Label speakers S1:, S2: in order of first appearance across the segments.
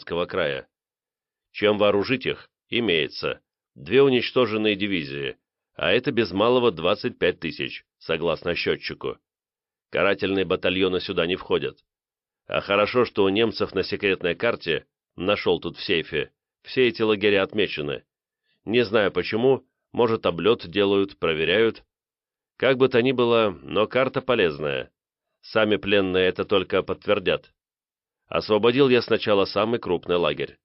S1: партизанского края. Чем вооружить их, имеется. Две уничтоженные дивизии, а это без малого 25 тысяч, согласно счетчику. Карательные батальоны сюда не входят. А хорошо, что у немцев на секретной карте, нашел тут в сейфе, все эти лагеря отмечены. Не знаю почему, может облет делают, проверяют. Как бы то ни было, но карта полезная. Сами пленные это только подтвердят. Освободил я сначала самый крупный лагерь.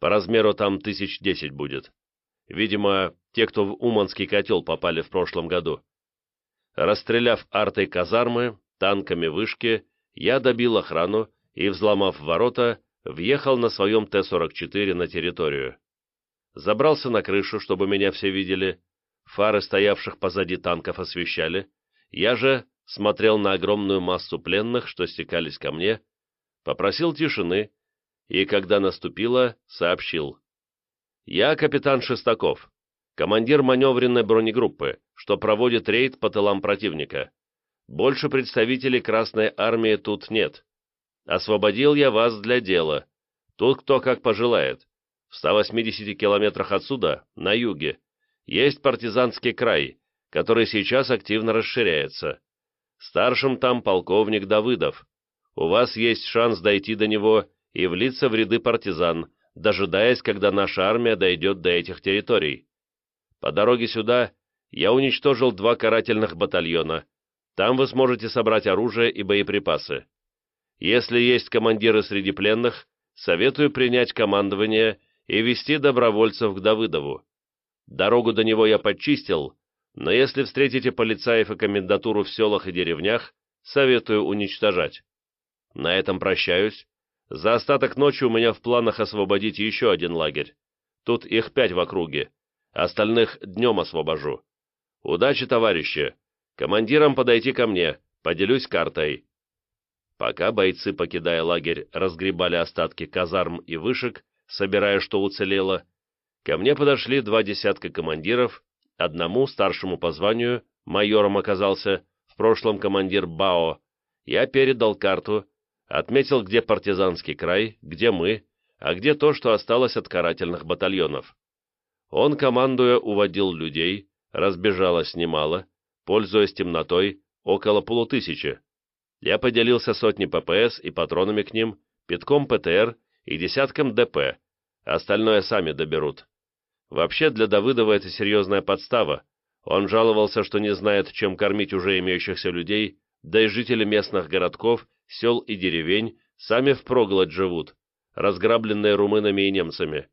S1: По размеру там тысяч десять будет. Видимо, те, кто в Уманский котел попали в прошлом году. Расстреляв артой казармы, танками вышки, я добил охрану и, взломав ворота, въехал на своем Т-44 на территорию. Забрался на крышу, чтобы меня все видели, фары стоявших позади танков освещали, я же смотрел на огромную массу пленных, что стекались ко мне, попросил тишины, и, когда наступило, сообщил. «Я капитан Шестаков, командир маневренной бронегруппы, что проводит рейд по тылам противника. Больше представителей Красной Армии тут нет. Освободил я вас для дела. Тут кто как пожелает. В 180 километрах отсюда, на юге, есть партизанский край, который сейчас активно расширяется. Старшим там полковник Давыдов. У вас есть шанс дойти до него и влиться в ряды партизан, дожидаясь, когда наша армия дойдет до этих территорий. По дороге сюда я уничтожил два карательных батальона. Там вы сможете собрать оружие и боеприпасы. Если есть командиры среди пленных, советую принять командование и вести добровольцев к Давыдову. Дорогу до него я подчистил, но если встретите полицаев и комендатуру в селах и деревнях, советую уничтожать. На этом прощаюсь. За остаток ночи у меня в планах освободить еще один лагерь. Тут их пять в округе. Остальных днем освобожу. Удачи, товарищи. Командирам подойти ко мне. Поделюсь картой. Пока бойцы, покидая лагерь, разгребали остатки казарм и вышек, собирая, что уцелело, ко мне подошли два десятка командиров, одному, старшему по званию, майором оказался, в прошлом командир БАО, я передал карту, отметил, где партизанский край, где мы, а где то, что осталось от карательных батальонов. Он, командуя, уводил людей, разбежалось немало, пользуясь темнотой, около полутысячи. Я поделился сотней ППС и патронами к ним, пятком ПТР и десятком ДП, остальное сами доберут. Вообще для Давыдова это серьезная подстава. Он жаловался, что не знает, чем кормить уже имеющихся людей, да и жители местных городков, сел и деревень сами впроголодь живут, разграбленные румынами и немцами.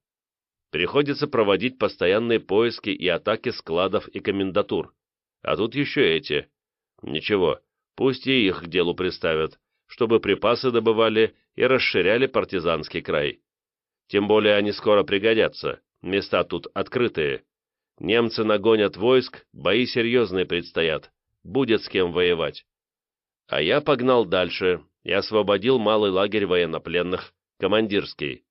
S1: Приходится проводить постоянные поиски и атаки складов и комендатур. А тут еще эти. Ничего, Пусть и их к делу приставят, чтобы припасы добывали и расширяли партизанский край. Тем более они скоро пригодятся, места тут открытые. Немцы нагонят войск, бои серьезные предстоят, будет с кем воевать. А я погнал дальше и освободил малый лагерь военнопленных, командирский.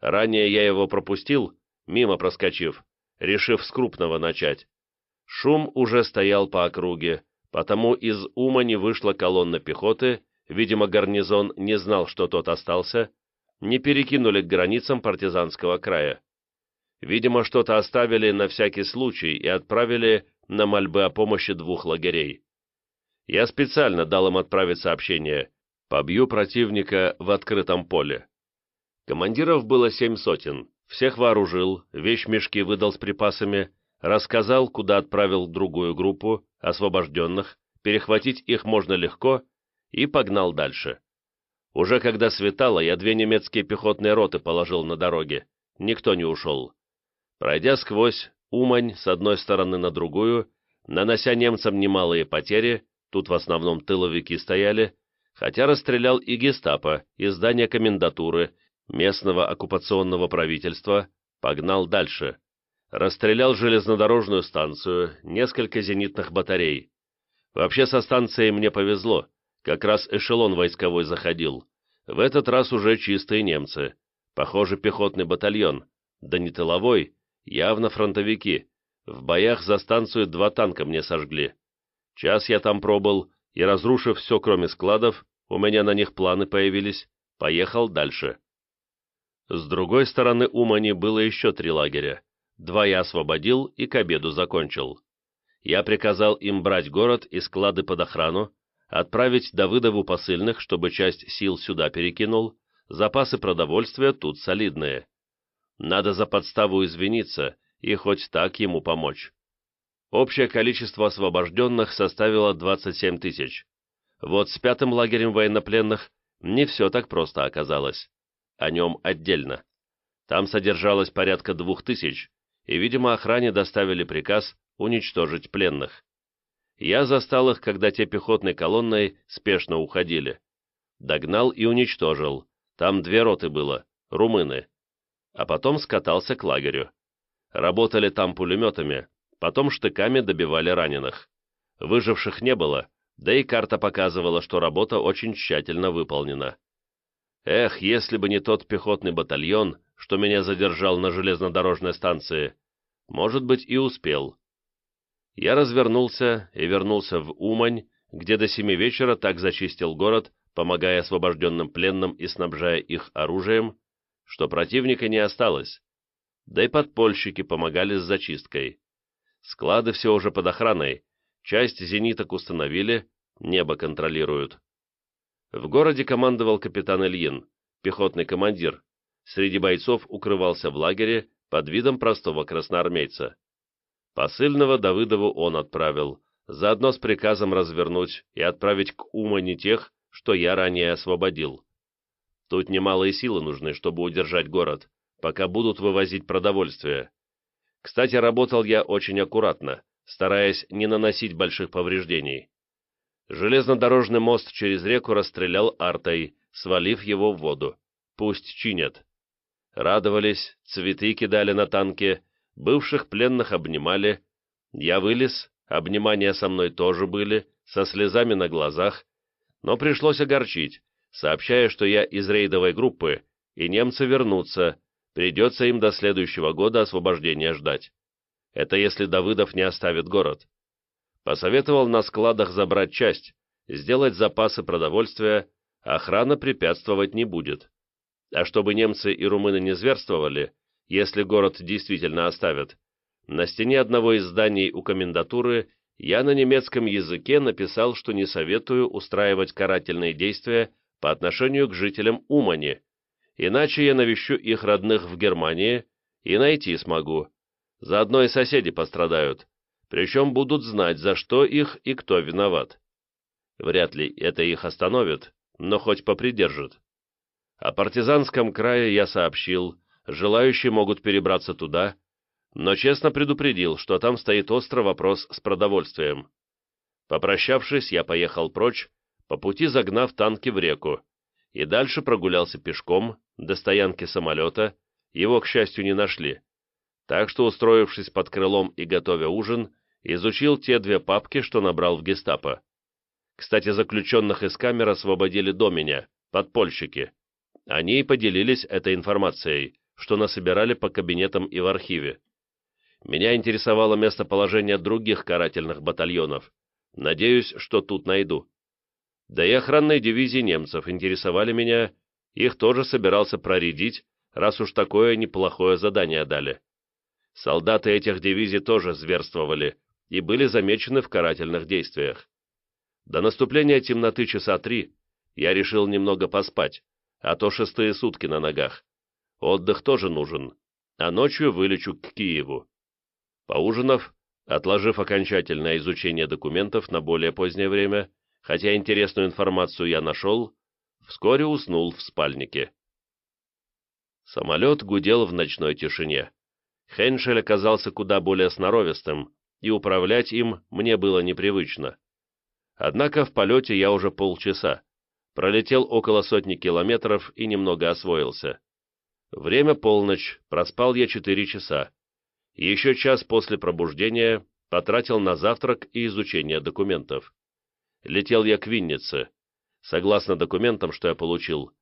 S1: Ранее я его пропустил, мимо проскочив, решив с крупного начать. Шум уже стоял по округе, Потому из Умани вышла колонна пехоты, видимо, гарнизон не знал, что тот остался, не перекинули к границам партизанского края. Видимо, что-то оставили на всякий случай и отправили на мольбы о помощи двух лагерей. Я специально дал им отправить сообщение «Побью противника в открытом поле». Командиров было семь сотен, всех вооружил, вещмешки выдал с припасами, рассказал, куда отправил другую группу, освобожденных, перехватить их можно легко, и погнал дальше. Уже когда светало, я две немецкие пехотные роты положил на дороге. Никто не ушел. Пройдя сквозь Умань с одной стороны на другую, нанося немцам немалые потери, тут в основном тыловики стояли, хотя расстрелял и гестапо, и здание комендатуры, местного оккупационного правительства, погнал дальше расстрелял железнодорожную станцию, несколько зенитных батарей. Вообще со станцией мне повезло, как раз эшелон войсковой заходил. В этот раз уже чистые немцы. Похоже, пехотный батальон. Да не тыловой, явно фронтовики. В боях за станцию два танка мне сожгли. Час я там пробыл, и, разрушив все, кроме складов, у меня на них планы появились, поехал дальше. С другой стороны Умани было еще три лагеря. Два я освободил и к обеду закончил. Я приказал им брать город и склады под охрану, отправить Давыдову посыльных, чтобы часть сил сюда перекинул, запасы продовольствия тут солидные. Надо за подставу извиниться и хоть так ему помочь. Общее количество освобожденных составило 27 тысяч. Вот с пятым лагерем военнопленных не все так просто оказалось. О нем отдельно. Там содержалось порядка двух тысяч, и, видимо, охране доставили приказ уничтожить пленных. Я застал их, когда те пехотной колонной спешно уходили. Догнал и уничтожил. Там две роты было, румыны. А потом скатался к лагерю. Работали там пулеметами, потом штыками добивали раненых. Выживших не было, да и карта показывала, что работа очень тщательно выполнена. Эх, если бы не тот пехотный батальон, что меня задержал на железнодорожной станции, может быть, и успел. Я развернулся и вернулся в Умань, где до семи вечера так зачистил город, помогая освобожденным пленным и снабжая их оружием, что противника не осталось. Да и подпольщики помогали с зачисткой. Склады все уже под охраной, часть зениток установили, небо контролируют. В городе командовал капитан Ильин, пехотный командир. Среди бойцов укрывался в лагере под видом простого красноармейца. Посыльного Давыдову он отправил, заодно с приказом развернуть и отправить к Умани тех, что я ранее освободил. Тут немалые силы нужны, чтобы удержать город, пока будут вывозить продовольствие. Кстати, работал я очень аккуратно, стараясь не наносить больших повреждений. Железнодорожный мост через реку расстрелял артой, свалив его в воду. Пусть чинят. Радовались, цветы кидали на танки, Бывших пленных обнимали. Я вылез, обнимания со мной тоже были, со слезами на глазах, но пришлось огорчить, сообщая, что я из рейдовой группы, и немцы вернутся, придется им до следующего года освобождения ждать. Это если Давыдов не оставит город. Посоветовал на складах забрать часть, сделать запасы продовольствия, охрана препятствовать не будет. А чтобы немцы и румыны не зверствовали, если город действительно оставят. На стене одного из зданий у комендатуры я на немецком языке написал, что не советую устраивать карательные действия по отношению к жителям Умани, иначе я навещу их родных в Германии и найти смогу. Заодно и соседи пострадают, причем будут знать, за что их и кто виноват. Вряд ли это их остановит, но хоть попридержит. О партизанском крае я сообщил, желающие могут перебраться туда, но честно предупредил, что там стоит острый вопрос с продовольствием. Попрощавшись, я поехал прочь, по пути загнав танки в реку, и дальше прогулялся пешком до стоянки самолета, его, к счастью, не нашли. Так что, устроившись под крылом и готовя ужин, изучил те две папки, что набрал в гестапо. Кстати, заключенных из камер освободили до меня, подпольщики. Они и поделились этой информацией, что насобирали по кабинетам и в архиве. Меня интересовало местоположение других карательных батальонов. Надеюсь, что тут найду. Да и охранные дивизии немцев интересовали меня, их тоже собирался проредить, раз уж такое неплохое задание дали. Солдаты этих дивизий тоже зверствовали и были замечены в карательных действиях. До наступления темноты часа три я решил немного поспать, а то шестые сутки на ногах. Отдых тоже нужен, а ночью вылечу к Киеву. Поужинав, отложив окончательное изучение документов на более позднее время, хотя интересную информацию я нашел, вскоре уснул в спальнике. Самолет гудел в ночной тишине. Хеншель оказался куда более сноровистым, и управлять им мне было непривычно. Однако в полете я уже полчаса, пролетел около сотни километров и немного освоился. Время полночь, проспал я четыре часа. Еще час после пробуждения потратил на завтрак и изучение документов. Летел я к Виннице. Согласно документам, что я получил,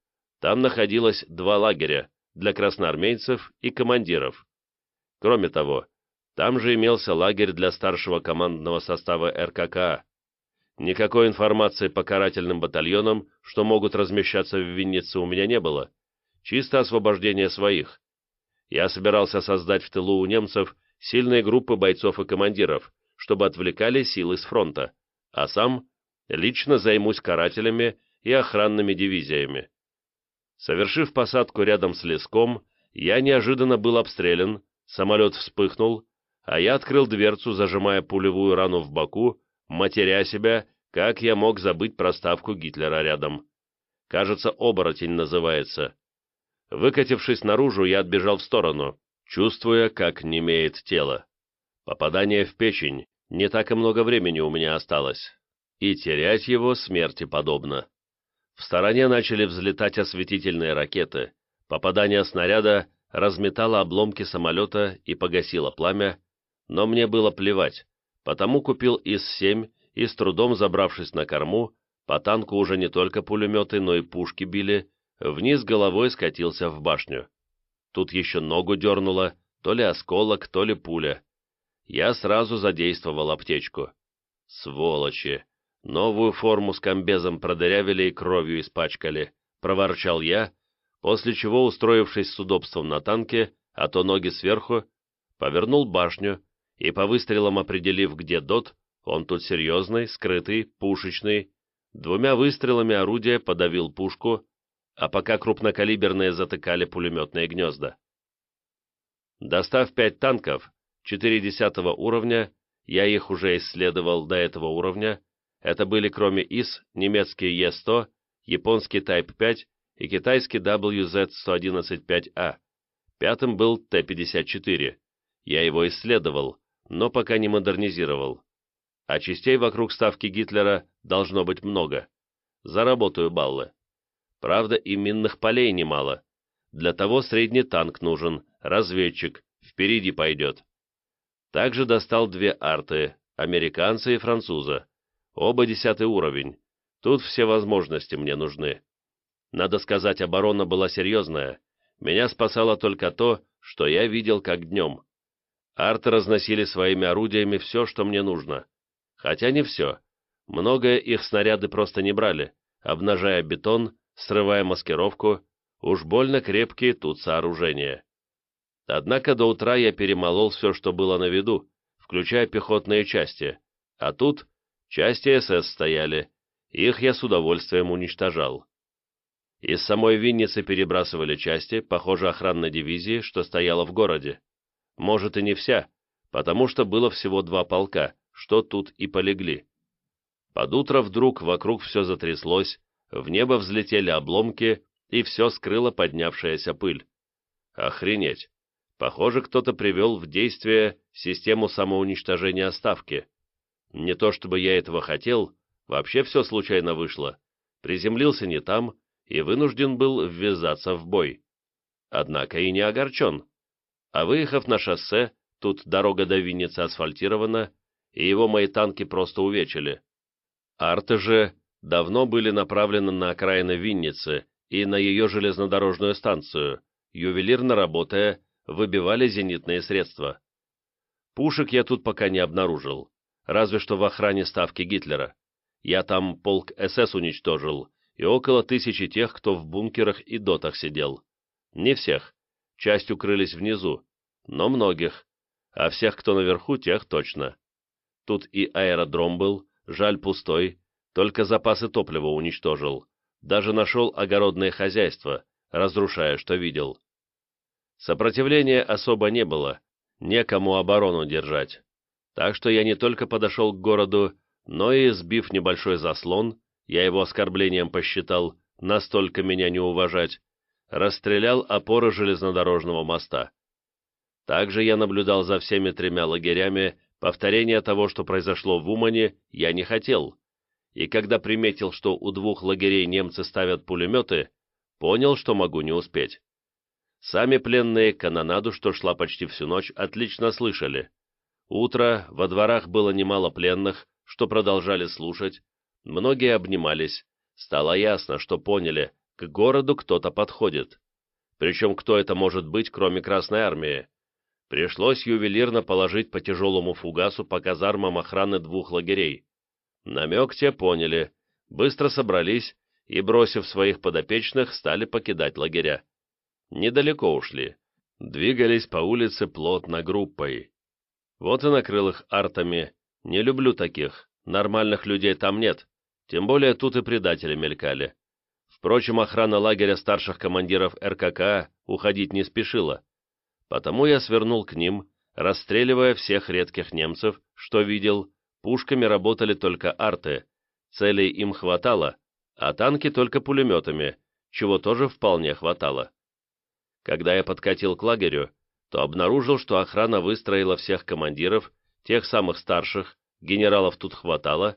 S1: там находилось два лагеря для красноармейцев и командиров. Кроме того, там же имелся лагерь для старшего командного состава РККА. Никакой информации по карательным батальонам, что могут размещаться в Виннице, у меня не было, чисто освобождение своих. Я собирался создать в тылу у немцев сильные группы бойцов и командиров, чтобы отвлекали силы с фронта, а сам лично займусь карателями и охранными дивизиями. Совершив посадку рядом с леском, я неожиданно был обстрелян, самолет вспыхнул, а я открыл дверцу, зажимая пулевую рану в боку, матеря себя, как я мог забыть проставку Гитлера рядом. Кажется, оборотень называется. Выкатившись наружу, я отбежал в сторону, чувствуя, как немеет тело. Попадание в печень, не так и много времени у меня осталось. И терять его смерти подобно. В стороне начали взлетать осветительные ракеты. Попадание снаряда разметало обломки самолета и погасило пламя, но мне было плевать, потому купил ИС-7 и, с трудом забравшись на корму, по танку уже не только пулеметы, но и пушки били, вниз головой скатился в башню. Тут еще ногу дернуло, то ли осколок, то ли пуля. Я сразу задействовал аптечку. Сволочи! Новую форму с комбезом продырявили и кровью испачкали, проворчал я, после чего, устроившись с удобством на танке, а то ноги сверху, повернул башню и, по выстрелам определив, где дот, он тут серьезный, скрытый, пушечный, двумя выстрелами орудия подавил пушку, а пока крупнокалиберные затыкали пулеметные гнезда. Достав пять танков, 40 уровня, я их уже исследовал до этого уровня, это были кроме ИС немецкий Е-100, японский Type 5 и китайский WZ-111-5A. Пятым был Т-54. Я его исследовал, но пока не модернизировал. А частей вокруг ставки Гитлера должно быть много. Заработаю баллы. Правда, и минных полей немало. Для того средний танк нужен, разведчик, впереди пойдет. Также достал две арты, американца и француза. Оба десятый уровень. Тут все возможности мне нужны. Надо сказать, оборона была серьезная. Меня спасало только то, что я видел как днем. Арты разносили своими орудиями все, что мне нужно. Хотя не все. Многое их снаряды просто не брали, обнажая бетон, срывая маскировку. Уж больно крепкие тут сооружения. Однако до утра я перемолол все, что было на виду, включая пехотные части. А тут Части СС стояли, их я с удовольствием уничтожал. Из самой Винницы перебрасывали части, похоже, охранной дивизии, что стояла в городе. Может и не вся, потому что было всего два полка, что тут и полегли. Под утро вдруг вокруг все затряслось, в небо взлетели обломки, и все скрыло поднявшаяся пыль. Охренеть! Похоже, кто-то привел в действие систему самоуничтожения ставки. Не то чтобы я этого хотел, вообще все случайно вышло. Приземлился не там и вынужден был ввязаться в бой. Однако и не огорчен. А выехав на шоссе, тут дорога до Винницы асфальтирована, и его мои танки просто увечили. Арты же давно были направлены на окраины Винницы и на ее железнодорожную станцию, ювелирно работая, выбивали зенитные средства. Пушек я тут пока не обнаружил разве что в охране ставки Гитлера. Я там полк СС уничтожил, и около тысячи тех, кто в бункерах и дотах сидел. Не всех, часть укрылись внизу, но многих, а всех, кто наверху, тех точно. Тут и аэродром был, жаль пустой, только запасы топлива уничтожил, даже нашел огородное хозяйство, разрушая, что видел. Сопротивления особо не было, некому оборону держать. Так что я не только подошел к городу, но и, сбив небольшой заслон, я его оскорблением посчитал, настолько меня не уважать, расстрелял опоры железнодорожного моста. Также я наблюдал за всеми тремя лагерями, повторения того, что произошло в Умане, я не хотел. И когда приметил, что у двух лагерей немцы ставят пулеметы, понял, что могу не успеть. Сами пленные канонаду, что шла почти всю ночь, отлично слышали. Утро, во дворах было немало пленных, что продолжали слушать, многие обнимались. Стало ясно, что поняли, к городу кто-то подходит. Причем кто это может быть, кроме Красной Армии? Пришлось ювелирно положить по тяжелому фугасу по казармам охраны двух лагерей. Намек те поняли, быстро собрались и, бросив своих подопечных, стали покидать лагеря. Недалеко ушли. Двигались по улице плотно группой. Вот и накрыл их артами. Не люблю таких. Нормальных людей там нет. Тем более тут и предатели мелькали. Впрочем, охрана лагеря старших командиров РКК уходить не спешила. Потому я свернул к ним, расстреливая всех редких немцев, что видел, пушками работали только арты, целей им хватало, а танки только пулеметами, чего тоже вполне хватало. Когда я подкатил к лагерю, то обнаружил, что охрана выстроила всех командиров, тех самых старших, генералов тут хватало,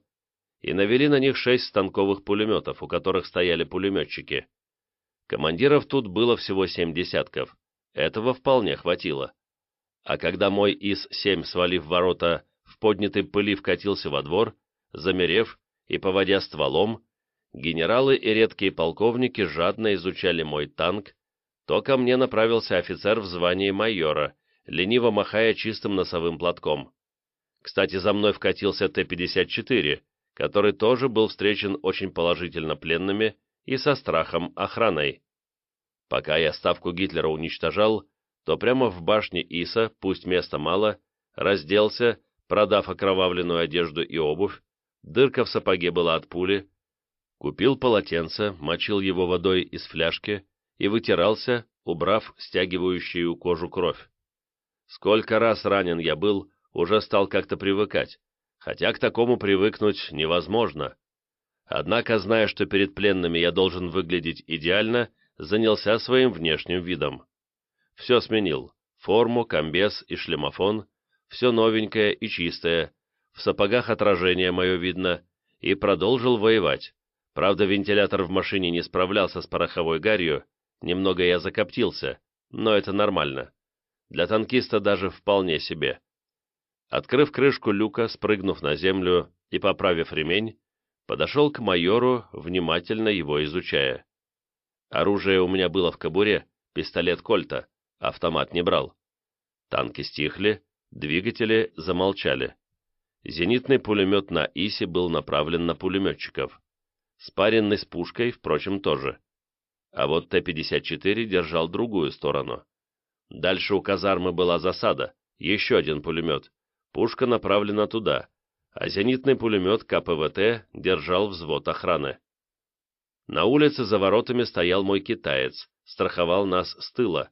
S1: и навели на них шесть станковых пулеметов, у которых стояли пулеметчики. Командиров тут было всего семь десятков, этого вполне хватило. А когда мой ИС-7, свалив ворота, в поднятой пыли вкатился во двор, замерев и поводя стволом, генералы и редкие полковники жадно изучали мой танк, то ко мне направился офицер в звании майора, лениво махая чистым носовым платком. Кстати, за мной вкатился Т-54, который тоже был встречен очень положительно пленными и со страхом охраной. Пока я ставку Гитлера уничтожал, то прямо в башне Иса, пусть места мало, разделся, продав окровавленную одежду и обувь, дырка в сапоге была от пули, купил полотенце, мочил его водой из фляжки и вытирался, убрав стягивающую кожу кровь. Сколько раз ранен я был, уже стал как-то привыкать, хотя к такому привыкнуть невозможно. Однако, зная, что перед пленными я должен выглядеть идеально, занялся своим внешним видом. Все сменил. Форму, комбез и шлемофон. Все новенькое и чистое. В сапогах отражение мое видно. И продолжил воевать. Правда, вентилятор в машине не справлялся с пороховой гарью. Немного я закоптился, но это нормально. Для танкиста даже вполне себе. Открыв крышку люка, спрыгнув на землю и поправив ремень, подошел к майору, внимательно его изучая. Оружие у меня было в кобуре, пистолет Кольта, автомат не брал. Танки стихли, двигатели замолчали. Зенитный пулемет на ИСе был направлен на пулеметчиков. Спаренный с пушкой, впрочем, тоже. А вот Т-54 держал другую сторону. Дальше у казармы была засада, еще один пулемет. Пушка направлена туда, а зенитный пулемет КПВТ держал взвод охраны. На улице за воротами стоял мой китаец, страховал нас с тыла,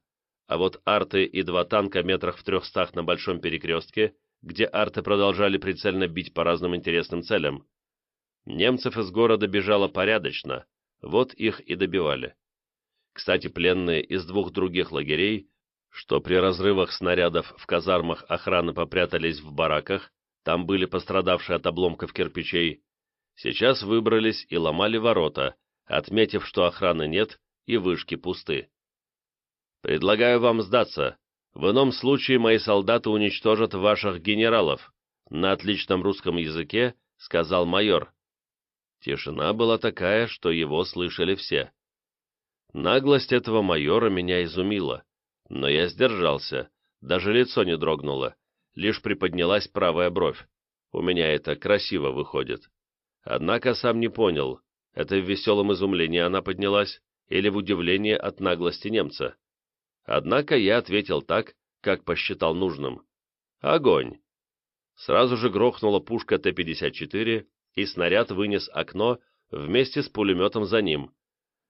S1: а вот арты и два танка метрах в трехстах на большом перекрестке, где арты продолжали прицельно бить по разным интересным целям. Немцев из города бежало порядочно, вот их и добивали. Кстати, пленные из двух других лагерей, что при разрывах снарядов в казармах охраны попрятались в бараках, там были пострадавшие от обломков кирпичей, сейчас выбрались и ломали ворота, отметив, что охраны нет и вышки пусты. «Предлагаю вам сдаться. В ином случае мои солдаты уничтожат ваших генералов», на отличном русском языке сказал майор. Тишина была такая, что его слышали все. Наглость этого майора меня изумила, но я сдержался, даже лицо не дрогнуло, лишь приподнялась правая бровь. У меня это красиво выходит. Однако сам не понял, это в веселом изумлении она поднялась или в удивлении от наглости немца. Однако я ответил так, как посчитал нужным. Огонь! Сразу же грохнула пушка Т-54, и снаряд вынес окно вместе с пулеметом за ним,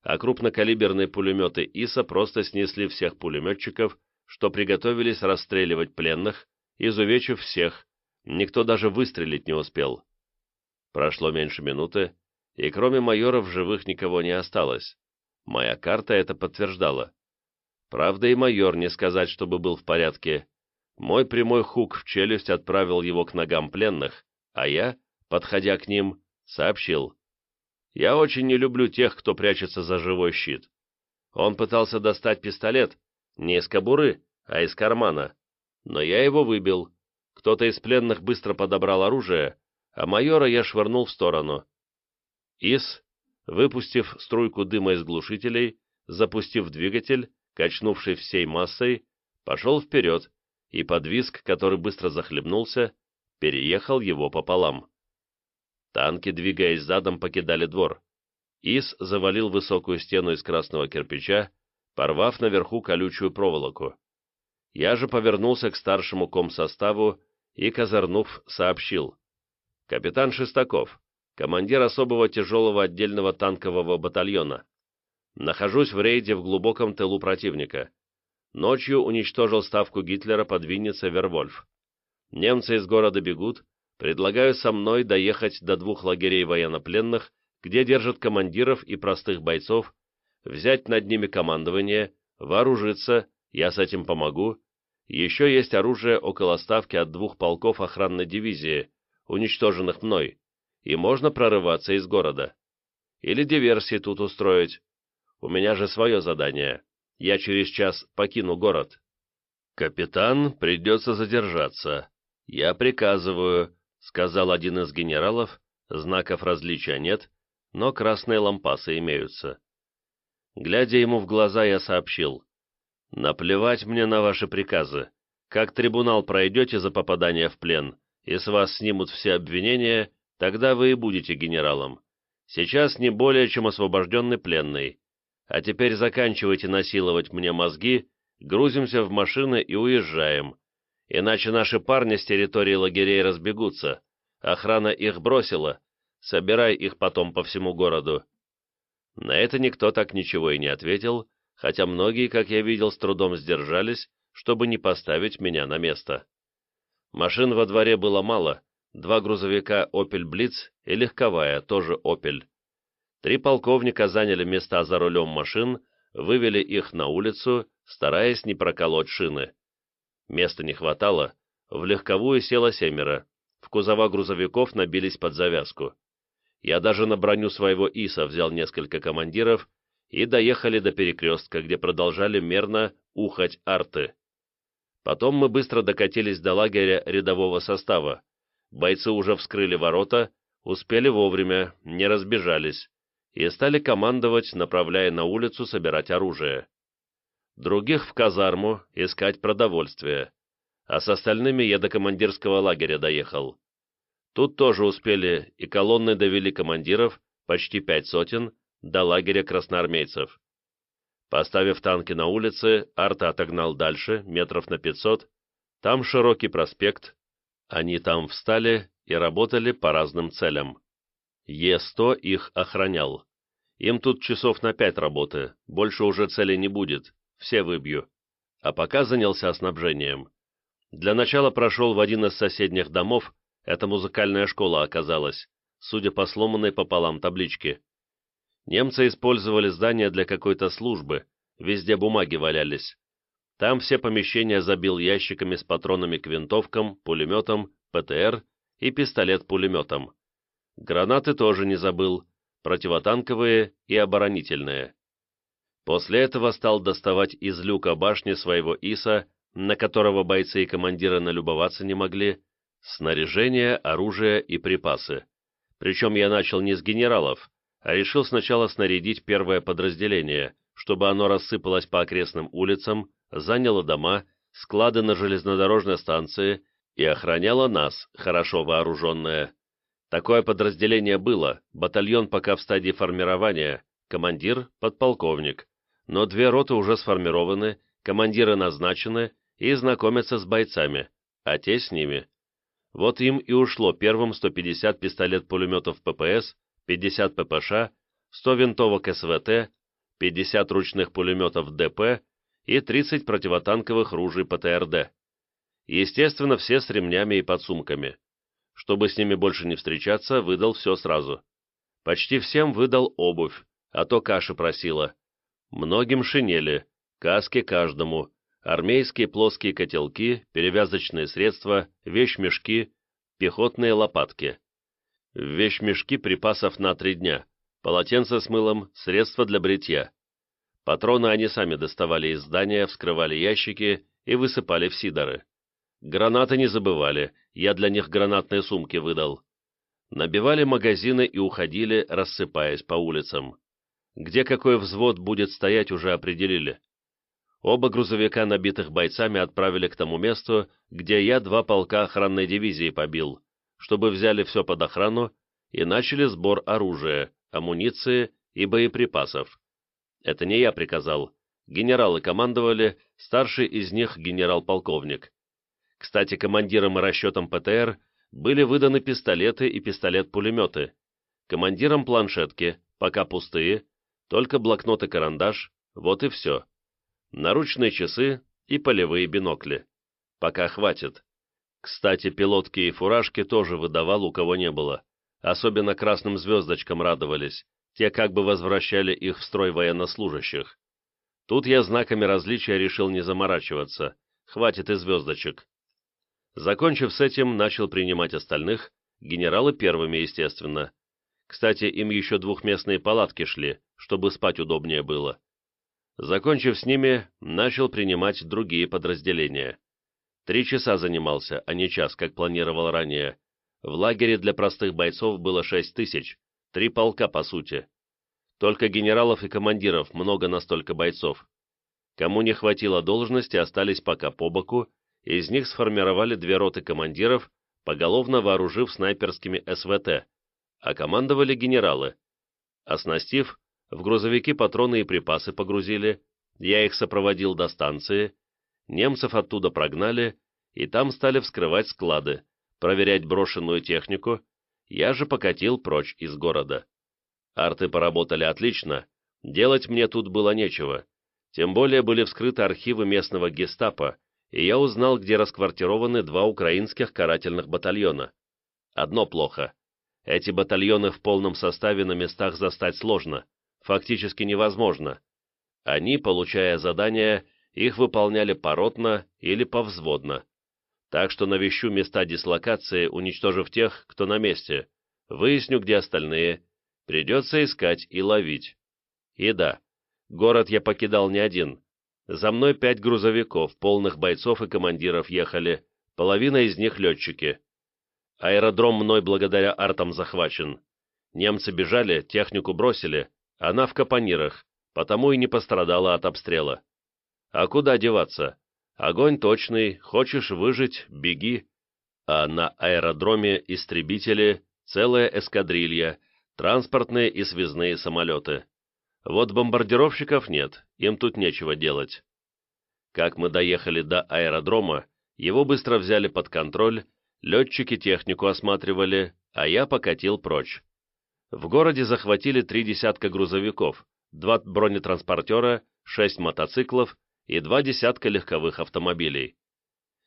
S1: а крупнокалиберные пулеметы ИСа просто снесли всех пулеметчиков, что приготовились расстреливать пленных, изувечив всех, никто даже выстрелить не успел. Прошло меньше минуты, и кроме майора в живых никого не осталось. Моя карта это подтверждала. Правда, и майор не сказать, чтобы был в порядке. Мой прямой хук в челюсть отправил его к ногам пленных, а я, подходя к ним, сообщил. Я очень не люблю тех, кто прячется за живой щит. Он пытался достать пистолет, не из кобуры, а из кармана. Но я его выбил. Кто-то из пленных быстро подобрал оружие, а майора я швырнул в сторону. ИС, выпустив струйку дыма из глушителей, запустив двигатель, качнувший всей массой, пошел вперед, и под виск, который быстро захлебнулся, переехал его пополам. Танки, двигаясь задом, покидали двор. ИС завалил высокую стену из красного кирпича, порвав наверху колючую проволоку. Я же повернулся к старшему комсоставу и, козырнув, сообщил. «Капитан Шестаков, командир особого тяжелого отдельного танкового батальона. Нахожусь в рейде в глубоком тылу противника. Ночью уничтожил ставку Гитлера под Винницей Вервольф. Немцы из города бегут, предлагаю со мной доехать до двух лагерей военнопленных, где держат командиров и простых бойцов, взять над ними командование, вооружиться, я с этим помогу. Еще есть оружие около ставки от двух полков охранной дивизии, уничтоженных мной, и можно прорываться из города. Или диверсии тут устроить. У меня же свое задание. Я через час покину город. Капитан, придется задержаться. Я приказываю, сказал один из генералов, знаков различия нет, но красные лампасы имеются. Глядя ему в глаза, я сообщил. «Наплевать мне на ваши приказы. Как трибунал пройдете за попадание в плен, и с вас снимут все обвинения, тогда вы и будете генералом. Сейчас не более, чем освобожденный пленный. А теперь заканчивайте насиловать мне мозги, грузимся в машины и уезжаем. Иначе наши парни с территории лагерей разбегутся. Охрана их бросила. Собирай их потом по всему городу». На это никто так ничего и не ответил, хотя многие, как я видел, с трудом сдержались, чтобы не поставить меня на место. Машин во дворе было мало, два грузовика «Опель Блиц» и легковая, тоже «Опель». Три полковника заняли места за рулем машин, вывели их на улицу, стараясь не проколоть шины. Места не хватало, в легковую село семеро, в кузова грузовиков набились под завязку. Я даже на броню своего ИСа взял несколько командиров и доехали до перекрестка, где продолжали мерно ухать арты. Потом мы быстро докатились до лагеря рядового состава. Бойцы уже вскрыли ворота, успели вовремя, не разбежались, и стали командовать, направляя на улицу собирать оружие. Других в казарму искать продовольствие, а с остальными я до командирского лагеря доехал. Тут тоже успели и колонны довели командиров, почти пять сотен, до лагеря красноармейцев. Поставив танки на улице, Арта отогнал дальше, метров на пятьсот. Там широкий проспект. Они там встали и работали по разным целям. Е-100 их охранял. Им тут часов на пять работы, больше уже цели не будет, все выбью. А пока занялся снабжением. Для начала прошел в один из соседних домов, это музыкальная школа оказалась, судя по сломанной пополам табличке. Немцы использовали здание для какой-то службы, везде бумаги валялись. Там все помещения забил ящиками с патронами к винтовкам, пулеметам, ПТР и пистолет-пулеметом. Гранаты тоже не забыл, противотанковые и оборонительные. После этого стал доставать из люка башни своего ИСа, на которого бойцы и командиры налюбоваться не могли, снаряжение, оружие и припасы. Причем я начал не с генералов, а решил сначала снарядить первое подразделение, чтобы оно рассыпалось по окрестным улицам, заняло дома, склады на железнодорожной станции и охраняло нас, хорошо вооруженное. Такое подразделение было, батальон пока в стадии формирования, командир – подполковник, но две роты уже сформированы, командиры назначены и знакомятся с бойцами, а те с ними. Вот им и ушло первым 150 пистолет-пулеметов ППС, 50 ППШ, 100 винтовок СВТ, 50 ручных пулеметов ДП и 30 противотанковых ружей ПТРД. Естественно, все с ремнями и подсумками. Чтобы с ними больше не встречаться, выдал все сразу. Почти всем выдал обувь, а то каши просила. Многим шинели, каски каждому, армейские плоские котелки, перевязочные средства, вещмешки, пехотные лопатки. В вещмешки припасов на три дня, полотенце с мылом, средства для бритья. Патроны они сами доставали из здания, вскрывали ящики и высыпали в сидоры. Гранаты не забывали, я для них гранатные сумки выдал. Набивали магазины и уходили, рассыпаясь по улицам. Где какой взвод будет стоять, уже определили. Оба грузовика, набитых бойцами, отправили к тому месту, где я два полка охранной дивизии побил, чтобы взяли все под охрану и начали сбор оружия, амуниции и боеприпасов. Это не я приказал. Генералы командовали, старший из них генерал-полковник. Кстати, командирам и расчетам ПТР были выданы пистолеты и пистолет-пулеметы. Командирам планшетки, пока пустые, только блокнот и карандаш, вот и все. Наручные часы и полевые бинокли. Пока хватит. Кстати, пилотки и фуражки тоже выдавал, у кого не было. Особенно красным звездочкам радовались, те как бы возвращали их в строй военнослужащих. Тут я знаками различия решил не заморачиваться, хватит и звездочек. Закончив с этим, начал принимать остальных, генералы первыми, естественно. Кстати, им еще двухместные палатки шли, чтобы спать удобнее было. Закончив с ними, начал принимать другие подразделения. Три часа занимался, а не час, как планировал ранее. В лагере для простых бойцов было шесть тысяч, три полка по сути. Только генералов и командиров много настолько бойцов. Кому не хватило должности, остались пока по боку, из них сформировали две роты командиров, поголовно вооружив снайперскими СВТ, а командовали генералы. Оснастив, в грузовики патроны и припасы погрузили, я их сопроводил до станции, немцев оттуда прогнали, и там стали вскрывать склады, проверять брошенную технику, я же покатил прочь из города. Арты поработали отлично, делать мне тут было нечего, тем более были вскрыты архивы местного гестапо, и я узнал, где расквартированы два украинских карательных батальона. Одно плохо. Эти батальоны в полном составе на местах застать сложно, фактически невозможно. Они, получая задания, их выполняли поротно или повзводно. Так что навещу места дислокации, уничтожив тех, кто на месте, выясню, где остальные, придется искать и ловить. И да, город я покидал не один, за мной пять грузовиков, полных бойцов и командиров ехали, половина из них летчики. Аэродром мной благодаря артам захвачен. Немцы бежали, технику бросили, она в капонирах, потому и не пострадала от обстрела. А куда деваться? Огонь точный, хочешь выжить — беги. А на аэродроме истребители, целая эскадрилья, транспортные и связные самолеты. Вот бомбардировщиков нет, им тут нечего делать. Как мы доехали до аэродрома, его быстро взяли под контроль, летчики технику осматривали, а я покатил прочь. В городе захватили три десятка грузовиков, два бронетранспортера, шесть мотоциклов и два десятка легковых автомобилей.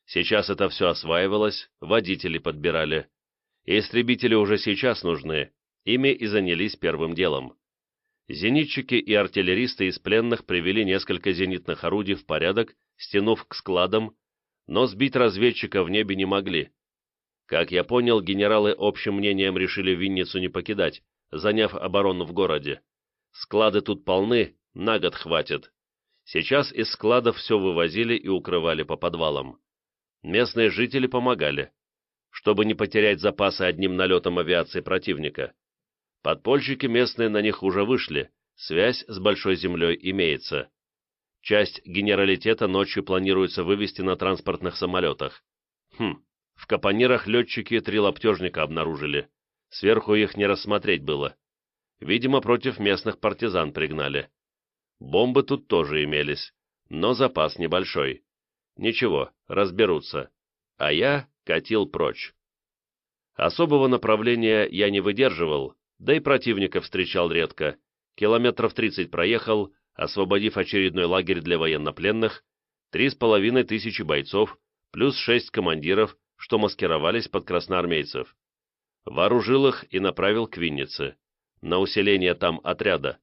S1: Сейчас это все осваивалось, водители подбирали. Истребители уже сейчас нужны, ими и занялись первым делом. Зенитчики и артиллеристы из пленных привели несколько зенитных орудий в порядок, стянув к складам, но сбить разведчика в небе не могли. Как я понял, генералы общим мнением решили Винницу не покидать, заняв оборону в городе. Склады тут полны, на год хватит. Сейчас из складов все вывозили и укрывали по подвалам. Местные жители помогали, чтобы не потерять запасы одним налетом авиации противника. Подпольщики местные на них уже вышли, связь с Большой Землей имеется. Часть генералитета ночью планируется вывести на транспортных самолетах. Хм, в капонирах летчики три лаптежника обнаружили. Сверху их не рассмотреть было. Видимо, против местных партизан пригнали. Бомбы тут тоже имелись, но запас небольшой. Ничего, разберутся. А я катил прочь. Особого направления я не выдерживал, да и противника встречал редко. Километров 30 проехал, освободив очередной лагерь для военнопленных, три с половиной тысячи бойцов, плюс шесть командиров, что маскировались под красноармейцев. Вооружил их и направил к Виннице, на усиление там отряда.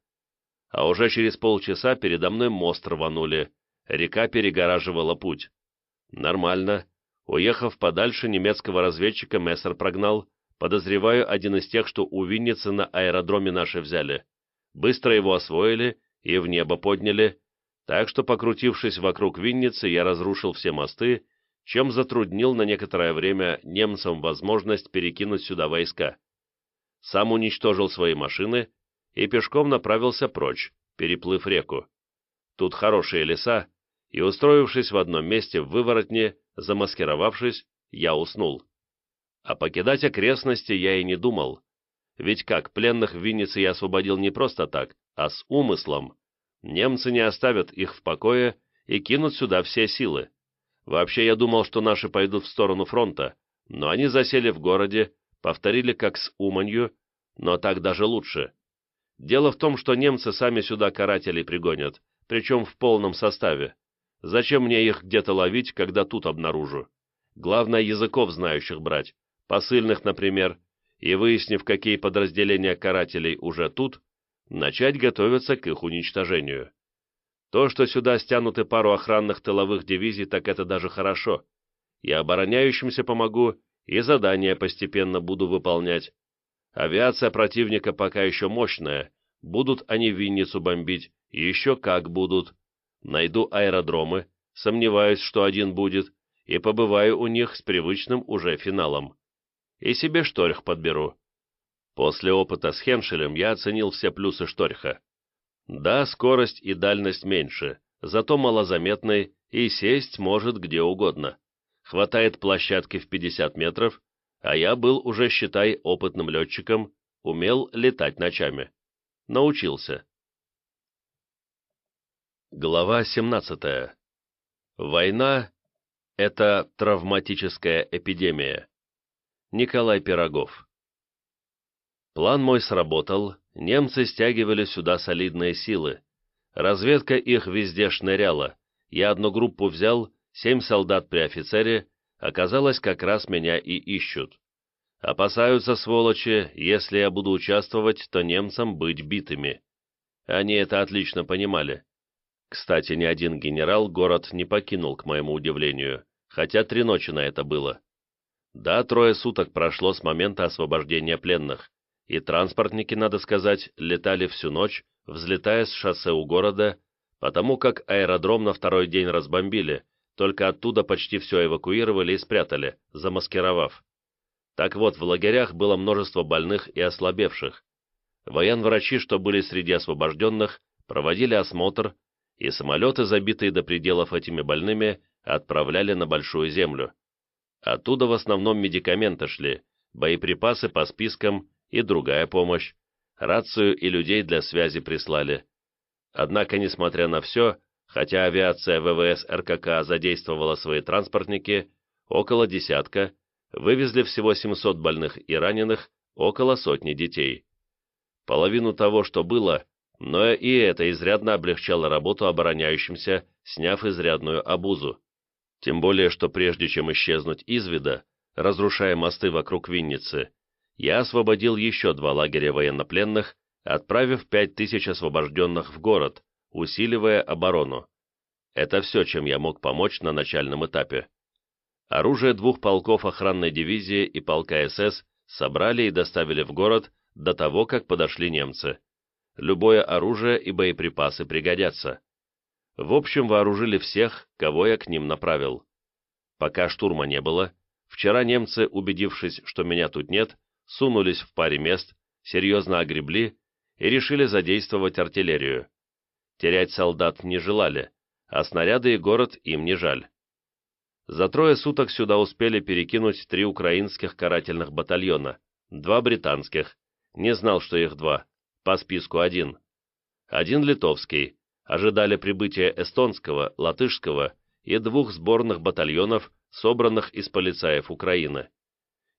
S1: А уже через полчаса передо мной мост рванули, река перегораживала путь. Нормально. Уехав подальше, немецкого разведчика Мессер прогнал, Подозреваю, один из тех, что у Винницы на аэродроме наши взяли. Быстро его освоили и в небо подняли, так что, покрутившись вокруг Винницы, я разрушил все мосты, чем затруднил на некоторое время немцам возможность перекинуть сюда войска. Сам уничтожил свои машины и пешком направился прочь, переплыв реку. Тут хорошие леса, и, устроившись в одном месте в выворотне, замаскировавшись, я уснул. А покидать окрестности я и не думал. Ведь как, пленных в Виннице я освободил не просто так, а с умыслом. немцы не оставят их в покое и кинут сюда все силы. Вообще я думал, что наши пойдут в сторону фронта, но они засели в городе, повторили как с Уманью, но так даже лучше. Дело в том, что немцы сами сюда карателей пригонят, причем в полном составе. Зачем мне их где-то ловить, когда тут обнаружу? Главное, языков знающих брать, посыльных, например, и, выяснив, какие подразделения карателей уже тут, начать готовиться к их уничтожению. То, что сюда стянуты пару охранных тыловых дивизий, так это даже хорошо. Я обороняющимся помогу, и задания постепенно буду выполнять. Авиация противника пока еще мощная, будут они Винницу бомбить, еще как будут. Найду аэродромы, сомневаюсь, что один будет, и побываю у них с привычным уже финалом. И себе шторх подберу. После опыта с Хеншелем я оценил все плюсы шторха. Да, скорость и дальность меньше, зато малозаметный и сесть может где угодно. Хватает площадки в 50 метров, а я был уже, считай, опытным летчиком, умел летать ночами. Научился. Глава 17. Война — это травматическая эпидемия. Николай Пирогов. План мой сработал, немцы стягивали сюда солидные силы. Разведка их везде шныряла. Я одну группу взял, семь солдат при офицере, оказалось, как раз меня и ищут. Опасаются, сволочи, если я буду участвовать, то немцам быть битыми. Они это отлично понимали. Кстати, ни один генерал город не покинул, к моему удивлению, хотя три ночи на это было. Да, трое суток прошло с момента освобождения пленных и транспортники, надо сказать, летали всю ночь, взлетая с шоссе у города, потому как аэродром на второй день разбомбили, только оттуда почти все эвакуировали и спрятали, замаскировав. Так вот, в лагерях было множество больных и ослабевших. Военврачи, что были среди освобожденных, проводили осмотр, и самолеты, забитые до пределов этими больными, отправляли на Большую Землю. Оттуда в основном медикаменты шли, боеприпасы по спискам и другая помощь, рацию и людей для связи прислали. Однако, несмотря на все, хотя авиация ВВС РКК задействовала свои транспортники, около десятка, вывезли всего 700 больных и раненых, около сотни детей. Половину того, что было, но и это изрядно облегчало работу обороняющимся, сняв изрядную обузу. Тем более, что прежде чем исчезнуть из вида, разрушая мосты вокруг Винницы, я освободил еще два лагеря военнопленных, отправив пять тысяч освобожденных в город, усиливая оборону. Это все, чем я мог помочь на начальном этапе. Оружие двух полков охранной дивизии и полка СС собрали и доставили в город до того, как подошли немцы. Любое оружие и боеприпасы пригодятся. В общем, вооружили всех, кого я к ним направил. Пока штурма не было, вчера немцы, убедившись, что меня тут нет, сунулись в паре мест, серьезно огребли и решили задействовать артиллерию. Терять солдат не желали, а снаряды и город им не жаль. За трое суток сюда успели перекинуть три украинских карательных батальона, два британских, не знал, что их два, по списку один. Один литовский, ожидали прибытия эстонского, латышского и двух сборных батальонов, собранных из полицаев Украины.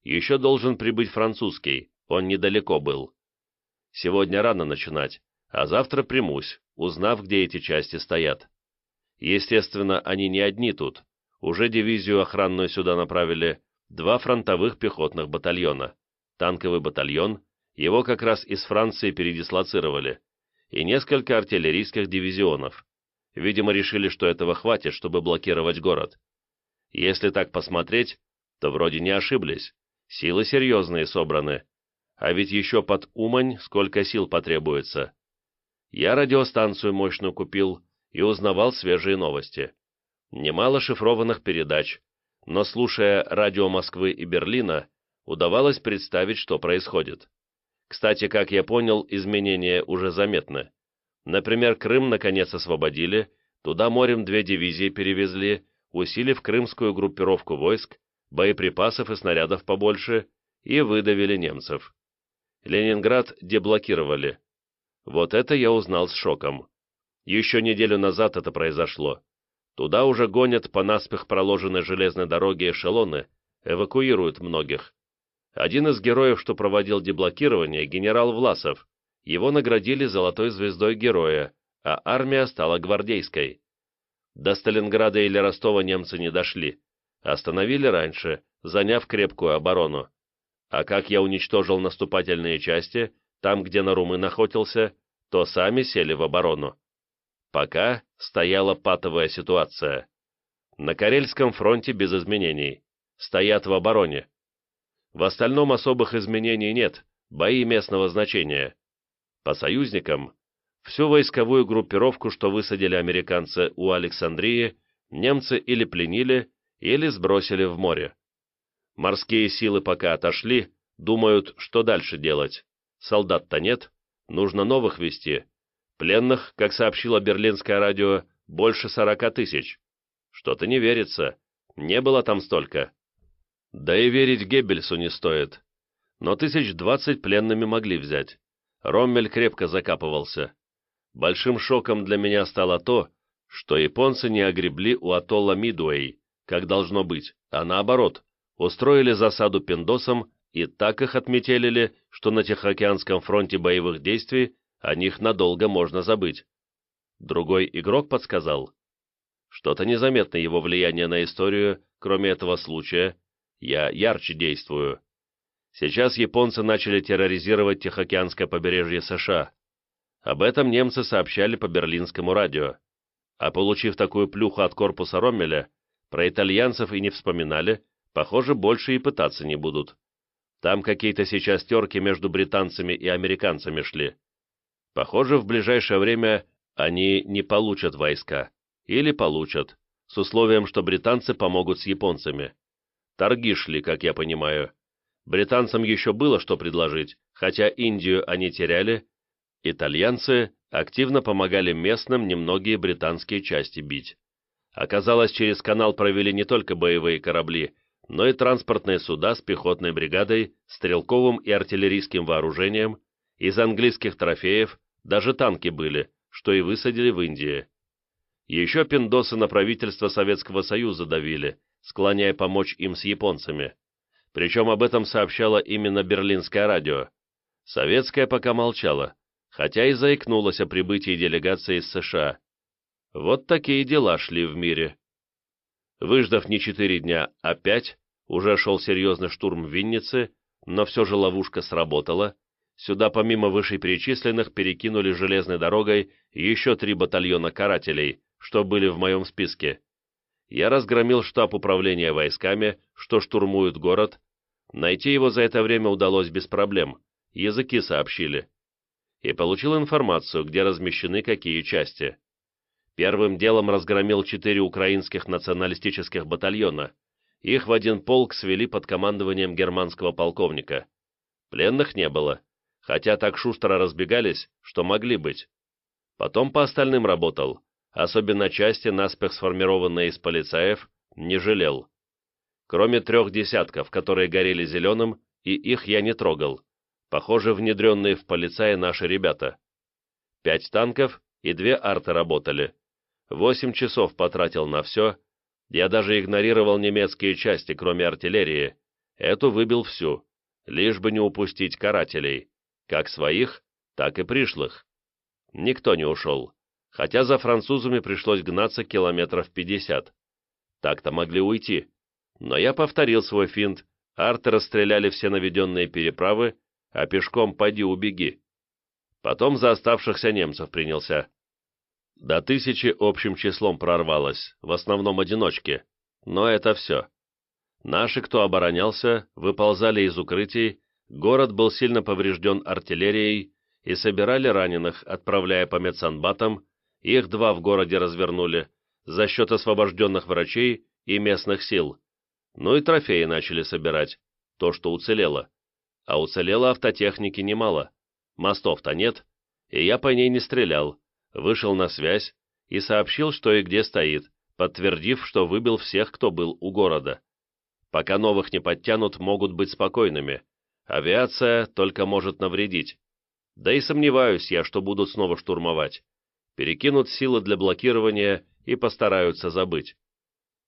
S1: Еще должен прибыть французский, он недалеко был. Сегодня рано начинать, а завтра примусь, узнав, где эти части стоят. Естественно, они не одни тут. Уже дивизию охранную сюда направили два фронтовых пехотных батальона. Танковый батальон, его как раз из Франции передислоцировали, и несколько артиллерийских дивизионов. Видимо, решили, что этого хватит, чтобы блокировать город. Если так посмотреть, то вроде не ошиблись. Силы серьезные собраны. А ведь еще под Умань сколько сил потребуется. Я радиостанцию мощную купил и узнавал свежие новости. Немало шифрованных передач, но, слушая радио Москвы и Берлина, удавалось представить, что происходит. Кстати, как я понял, изменения уже заметны. Например, Крым наконец освободили, туда морем две дивизии перевезли, усилив крымскую группировку войск, боеприпасов и снарядов побольше, и выдавили немцев. Ленинград деблокировали. Вот это я узнал с шоком. Еще неделю назад это произошло. Туда уже гонят по наспех проложенной железной дороге эшелоны, эвакуируют многих. Один из героев, что проводил деблокирование, генерал Власов. Его наградили золотой звездой героя, а армия стала гвардейской. До Сталинграда или Ростова немцы не дошли. Остановили раньше, заняв крепкую оборону. А как я уничтожил наступательные части, там, где на Нарумын охотился, то сами сели в оборону. Пока стояла патовая ситуация. На Карельском фронте без изменений. Стоят в обороне. В остальном особых изменений нет, бои местного значения. По союзникам, всю войсковую группировку, что высадили американцы у Александрии, немцы или пленили, или сбросили в море. Морские силы пока отошли, думают, что дальше делать. Солдат-то нет, нужно новых вести, Пленных, как сообщило берлинское радио, больше сорока тысяч. Что-то не верится. Не было там столько. Да и верить Геббельсу не стоит. Но тысяч двадцать пленными могли взять. Роммель крепко закапывался. Большим шоком для меня стало то, что японцы не огребли у атолла Мидуэй, как должно быть, а наоборот, устроили засаду пиндосам и так их отметелили, что на Тихоокеанском фронте боевых действий о них надолго можно забыть. Другой игрок подсказал. Что-то незаметно его влияние на историю, кроме этого случая. Я ярче действую. Сейчас японцы начали терроризировать Тихоокеанское побережье США. Об этом немцы сообщали по берлинскому радио. А получив такую плюху от корпуса Роммеля, про итальянцев и не вспоминали, похоже, больше и пытаться не будут. Там какие-то сейчас терки между британцами и американцами шли. Похоже, в ближайшее время они не получат войска. Или получат, с условием, что британцы помогут с японцами. Торги шли, как я понимаю. Британцам еще было что предложить, хотя Индию они теряли. Итальянцы активно помогали местным немногие британские части бить. Оказалось, через канал провели не только боевые корабли, но и транспортные суда с пехотной бригадой, стрелковым и артиллерийским вооружением, из английских трофеев, даже танки были, что и высадили в Индии. Еще пиндосы на правительство Советского Союза давили, склоняя помочь им с японцами. Причем об этом сообщало именно берлинское радио. Советское пока молчало, хотя и заикнулось о прибытии делегации из США. Вот такие дела шли в мире. Выждав не четыре дня, а пять, уже шел серьезный штурм в Виннице, но все же ловушка сработала, Сюда помимо вышеперечисленных перекинули железной дорогой еще три батальона карателей, что были в моем списке. Я разгромил штаб управления войсками, что штурмуют город. Найти его за это время удалось без проблем, языки сообщили. И получил информацию, где размещены какие части. Первым делом разгромил четыре украинских националистических батальона. Их в один полк свели под командованием германского полковника. Пленных не было хотя так шустро разбегались, что могли быть. Потом по остальным работал, особенно части, наспех сформированные из полицаев, не жалел. Кроме трех десятков, которые горели зеленым, и их я не трогал. Похоже, внедренные в полицаи наши ребята. Пять танков и две арты работали. Восемь часов потратил на все. Я даже игнорировал немецкие части, кроме артиллерии. Эту выбил всю, лишь бы не упустить карателей как своих, так и пришлых. Никто не ушел, хотя за французами пришлось гнаться километров пятьдесят. Так-то могли уйти, но я повторил свой финт, арты расстреляли все наведенные переправы, а пешком поди убеги. Потом за оставшихся немцев принялся. До тысячи общим числом прорвалось, в основном одиночки, но это все. Наши, кто оборонялся, выползали из укрытий, Город был сильно поврежден артиллерией, и собирали раненых, отправляя по медсанбатам, их два в городе развернули, за счет освобожденных врачей и местных сил. Ну и трофеи начали собирать, то, что уцелело. А уцелело автотехники немало. Мостов-то нет, и я по ней не стрелял, вышел на связь и сообщил, что и где стоит, подтвердив, что выбил всех, кто был у города. Пока новых не подтянут, могут быть спокойными, Авиация только может навредить. Да и сомневаюсь я, что будут снова штурмовать. перекинут силы для блокирования и постараются забыть.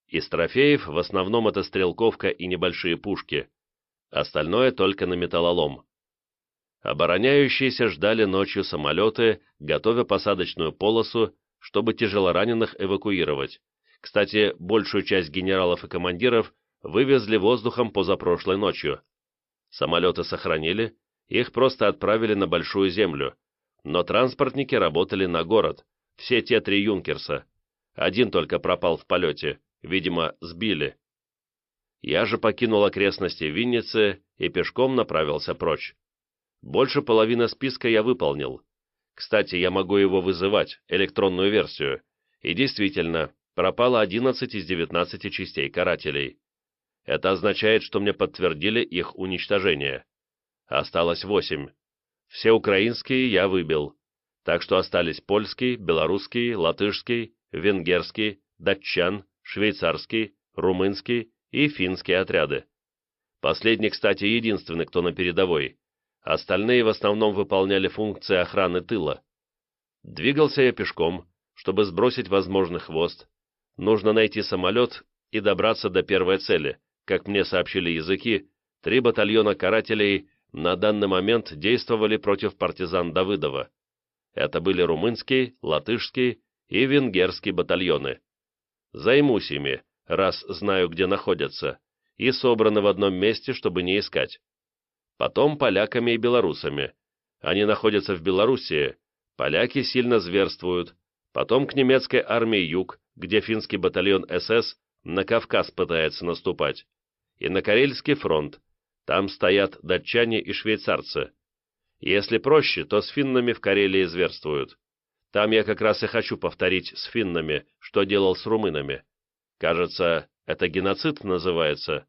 S1: Из трофеев в основном это стрелковка и небольшие пушки, остальное только на металлолом. Обороняющиеся ждали ночью самолеты, готовя посадочную полосу, чтобы тяжелораненых эвакуировать. Кстати, большую часть генералов и командиров вывезли воздухом позапрошлой ночью. Самолеты сохранили, их просто отправили на Большую Землю, но транспортники работали на город, все те три «Юнкерса». Один только пропал в полете, видимо, сбили. Я же покинул окрестности Винницы и пешком направился прочь. Больше половины списка я выполнил. Кстати, я могу его вызывать, электронную версию. И действительно, пропало 11 из 19 частей карателей. Это означает, что мне подтвердили их уничтожение. Осталось 8. Все украинские я выбил. Так что остались польский, белорусский, латышский, венгерский, датчан, швейцарский, румынский и финские отряды. Последний, кстати, единственный, кто на передовой. Остальные в основном выполняли функции охраны тыла. Двигался я пешком, чтобы сбросить возможный хвост. Нужно найти самолет и добраться до первой цели. Как мне сообщили языки, три батальона карателей на данный момент действовали против партизан Давыдова. Это были румынский, латышский и венгерский батальоны. Займусь ими, раз знаю, где находятся, и собраны в одном месте, чтобы не искать. Потом поляками и белорусами. Они находятся в Белоруссии, поляки сильно зверствуют, потом к немецкой армии Юг, где финский батальон СС на Кавказ пытается наступать, и на Карельский фронт, там стоят датчане и швейцарцы. Если проще, то с финнами в Карелии зверствуют. Там я как раз и хочу повторить с финнами, что делал с румынами. Кажется, это геноцид называется.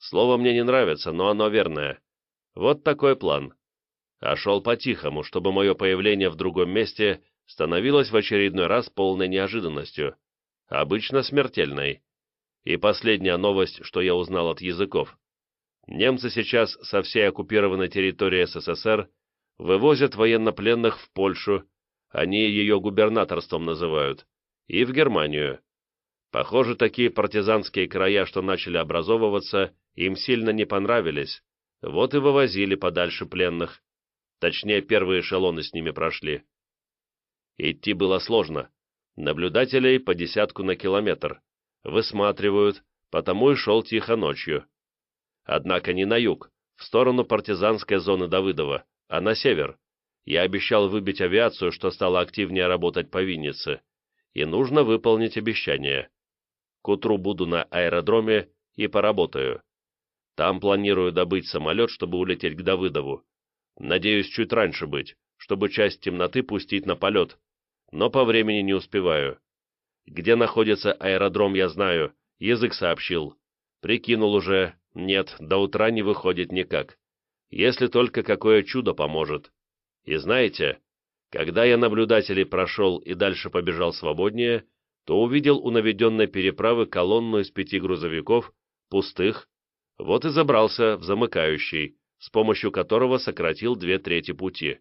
S1: Слово мне не нравится, но оно верное. Вот такой план. А шел по-тихому, чтобы мое появление в другом месте становилось в очередной раз полной неожиданностью, обычно смертельной. И последняя новость, что я узнал от языков. Немцы сейчас со всей оккупированной территории СССР вывозят военнопленных в Польшу, они ее губернаторством называют, и в Германию. Похоже, такие партизанские края, что начали образовываться, им сильно не понравились, вот и вывозили подальше пленных. Точнее, первые эшелоны с ними прошли. Идти было сложно. Наблюдателей по десятку на километр. Высматривают, потому и шел тихо ночью. Однако не на юг, в сторону партизанской зоны Давыдова, а на север. Я обещал выбить авиацию, что стало активнее работать по Виннице. И нужно выполнить обещание. К утру буду на аэродроме и поработаю. Там планирую добыть самолет, чтобы улететь к Давыдову. Надеюсь, чуть раньше быть, чтобы часть темноты пустить на полет. Но по времени не успеваю. Где находится аэродром, я знаю. Язык сообщил. Прикинул уже. Нет, до утра не выходит никак. Если только какое чудо поможет. И знаете, когда я наблюдателей прошел и дальше побежал свободнее, то увидел у наведенной переправы колонну из пяти грузовиков, пустых, вот и забрался в замыкающий, с помощью которого сократил две трети пути.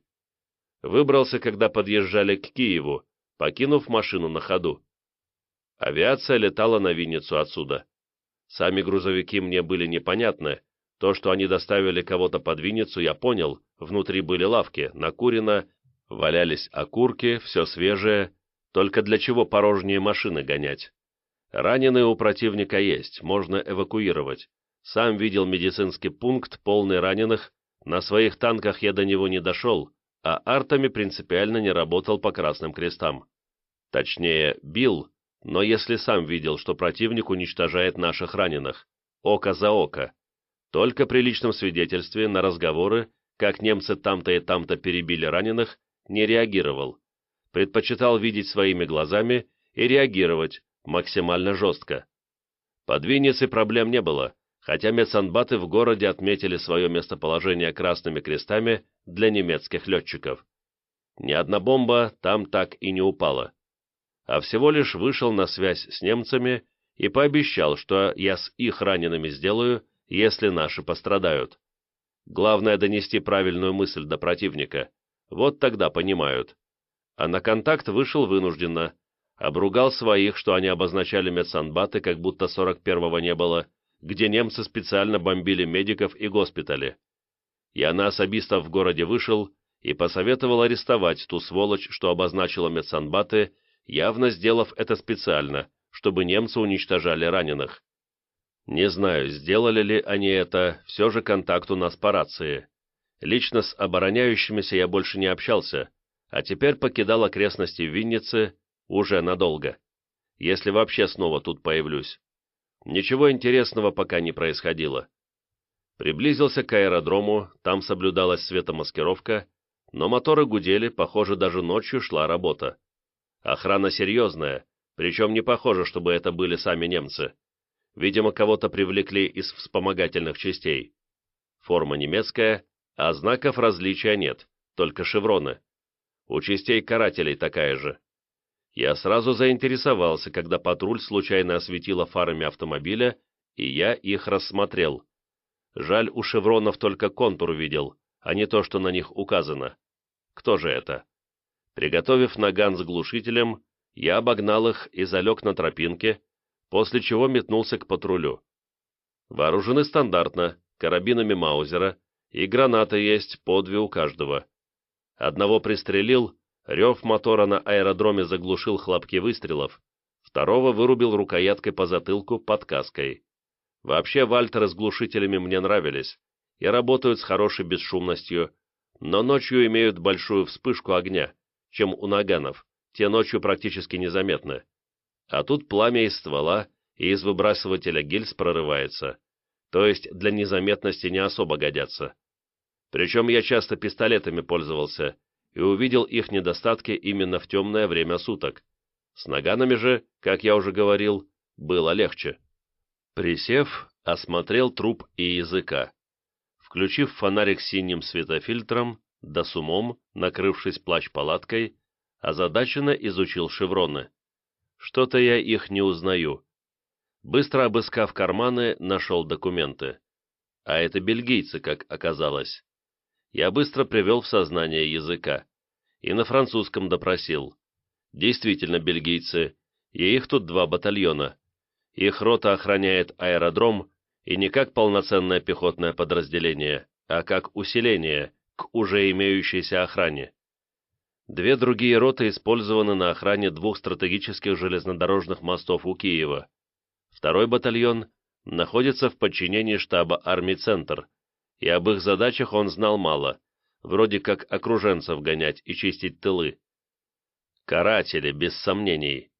S1: Выбрался, когда подъезжали к Киеву, покинув машину на ходу. Авиация летала на Винницу отсюда. Сами грузовики мне были непонятны, то, что они доставили кого-то под Винницу, я понял, внутри были лавки, накурено, валялись окурки, все свежее, только для чего порожние машины гонять? Раненые у противника есть, можно эвакуировать. Сам видел медицинский пункт, полный раненых, на своих танках я до него не дошел, а артами принципиально не работал по красным крестам. Точнее, бил, но если сам видел, что противник уничтожает наших раненых, око за око, только при личном свидетельстве на разговоры, как немцы там-то и там-то перебили раненых, не реагировал. Предпочитал видеть своими глазами и реагировать максимально жестко. Под Винницей проблем не было, хотя медсанбаты в городе отметили свое местоположение красными крестами для немецких летчиков. Ни одна бомба там так и не упала. А всего лишь вышел на связь с немцами и пообещал, что я с их ранеными сделаю, если наши пострадают. Главное донести правильную мысль до противника. Вот тогда понимают. а на контакт вышел вынужденно. Обругал своих, что они обозначали медсанбаты, как будто 41-го не было, где немцы специально бомбили медиков и госпитали. Я на особистов в городе вышел и посоветовал арестовать ту сволочь, что обозначила медсанбаты, явно сделав это специально, чтобы немцы уничтожали раненых. Не знаю, сделали ли они это, все же контакт у нас по рации. Лично с обороняющимися я больше не общался, а теперь покидал окрестности Винницы уже надолго, если вообще снова тут появлюсь. Ничего интересного пока не происходило. Приблизился к аэродрому, там соблюдалась светомаскировка, но моторы гудели, похоже, даже ночью шла работа. Охрана серьезная, причем не похоже, чтобы это были сами немцы. Видимо, кого-то привлекли из вспомогательных частей. Форма немецкая, а знаков различия нет, только шевроны. У частей карателей такая же. Я сразу заинтересовался, когда патруль случайно осветила фарами автомобиля, и я их рассмотрел. Жаль, у шевронов только контур видел, а не то, что на них указано. Кто же это? Приготовив наган с глушителем, я обогнал их и залег на тропинке, после чего метнулся к патрулю. Вооружены стандартно, карабинами Маузера, и гранаты есть по две у каждого. Одного пристрелил, рев мотора на аэродроме заглушил хлопки выстрелов, второго вырубил рукояткой по затылку под каской. Вообще вальтеры с глушителями мне нравились и работают с хорошей бесшумностью, но ночью имеют большую вспышку огня, чем у наганов, те ночью практически незаметны. А тут пламя из ствола и из выбрасывателя гильз прорывается, то есть для незаметности не особо годятся. Причем я часто пистолетами пользовался и увидел их недостатки именно в темное время суток. С наганами же, как я уже говорил, было легче. Присев, осмотрел труп и языка. Включив фонарик синим светофильтром, да с умом, накрывшись плащ-палаткой, озадаченно изучил шевроны. Что-то я их не узнаю. Быстро обыскав карманы, нашел документы. А это бельгийцы, как оказалось. Я быстро привел в сознание языка. И на французском допросил. Действительно бельгийцы, и их тут два батальона. Их рота охраняет аэродром, и не как полноценное пехотное подразделение, а как усиление к уже имеющейся охране. Две другие роты использованы на охране двух стратегических железнодорожных мостов у Киева. Второй батальон находится в подчинении штаба армий «Центр», и об их задачах он знал мало, вроде как окруженцев гонять и чистить тылы. Каратели, без сомнений,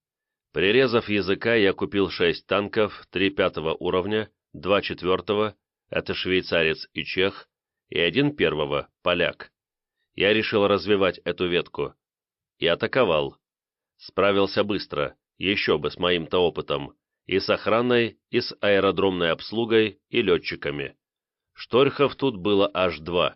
S1: Прирезав языка, я купил шесть танков, три пятого уровня, два четвертого, это швейцарец и чех, и один первого, поляк. Я решил развивать эту ветку. И атаковал. Справился быстро, еще бы с моим-то опытом, и с охраной, и с аэродромной обслугой, и летчиками. Шторхов тут было аж два.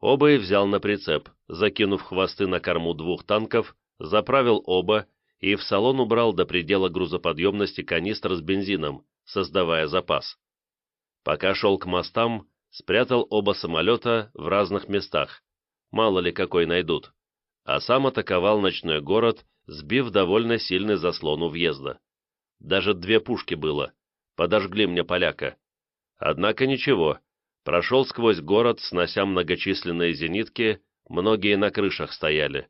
S1: Оба и взял на прицеп, закинув хвосты на корму двух танков, заправил оба и в салон убрал до предела грузоподъемности канистр с бензином, создавая запас. Пока шел к мостам, спрятал оба самолета в разных местах, мало ли какой найдут, а сам атаковал ночной город, сбив довольно сильный заслон у въезда. Даже две пушки было, подожгли мне поляка. Однако ничего, прошел сквозь город, снося многочисленные зенитки, многие на крышах стояли.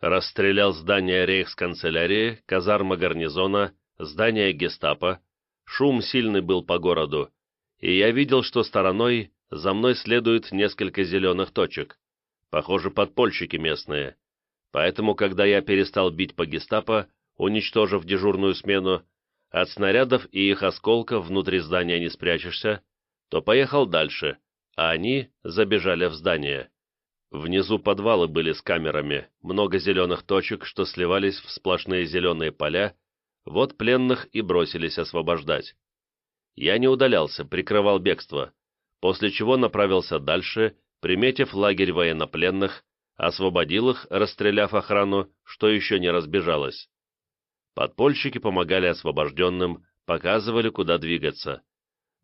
S1: Расстрелял здание рейхсканцелярии, казарма гарнизона, здание гестапо. Шум сильный был по городу, и я видел, что стороной за мной следует несколько зеленых точек. Похоже, подпольщики местные. Поэтому, когда я перестал бить по гестапо, уничтожив дежурную смену, от снарядов и их осколков внутри здания не спрячешься, то поехал дальше, а они забежали в здание. Внизу подвалы были с камерами, много зеленых точек, что сливались в сплошные зеленые поля, вот пленных и бросились освобождать. Я не удалялся, прикрывал бегство, после чего направился дальше, приметив лагерь военнопленных, освободил их, расстреляв охрану, что еще не разбежалось. Подпольщики помогали освобожденным, показывали, куда двигаться.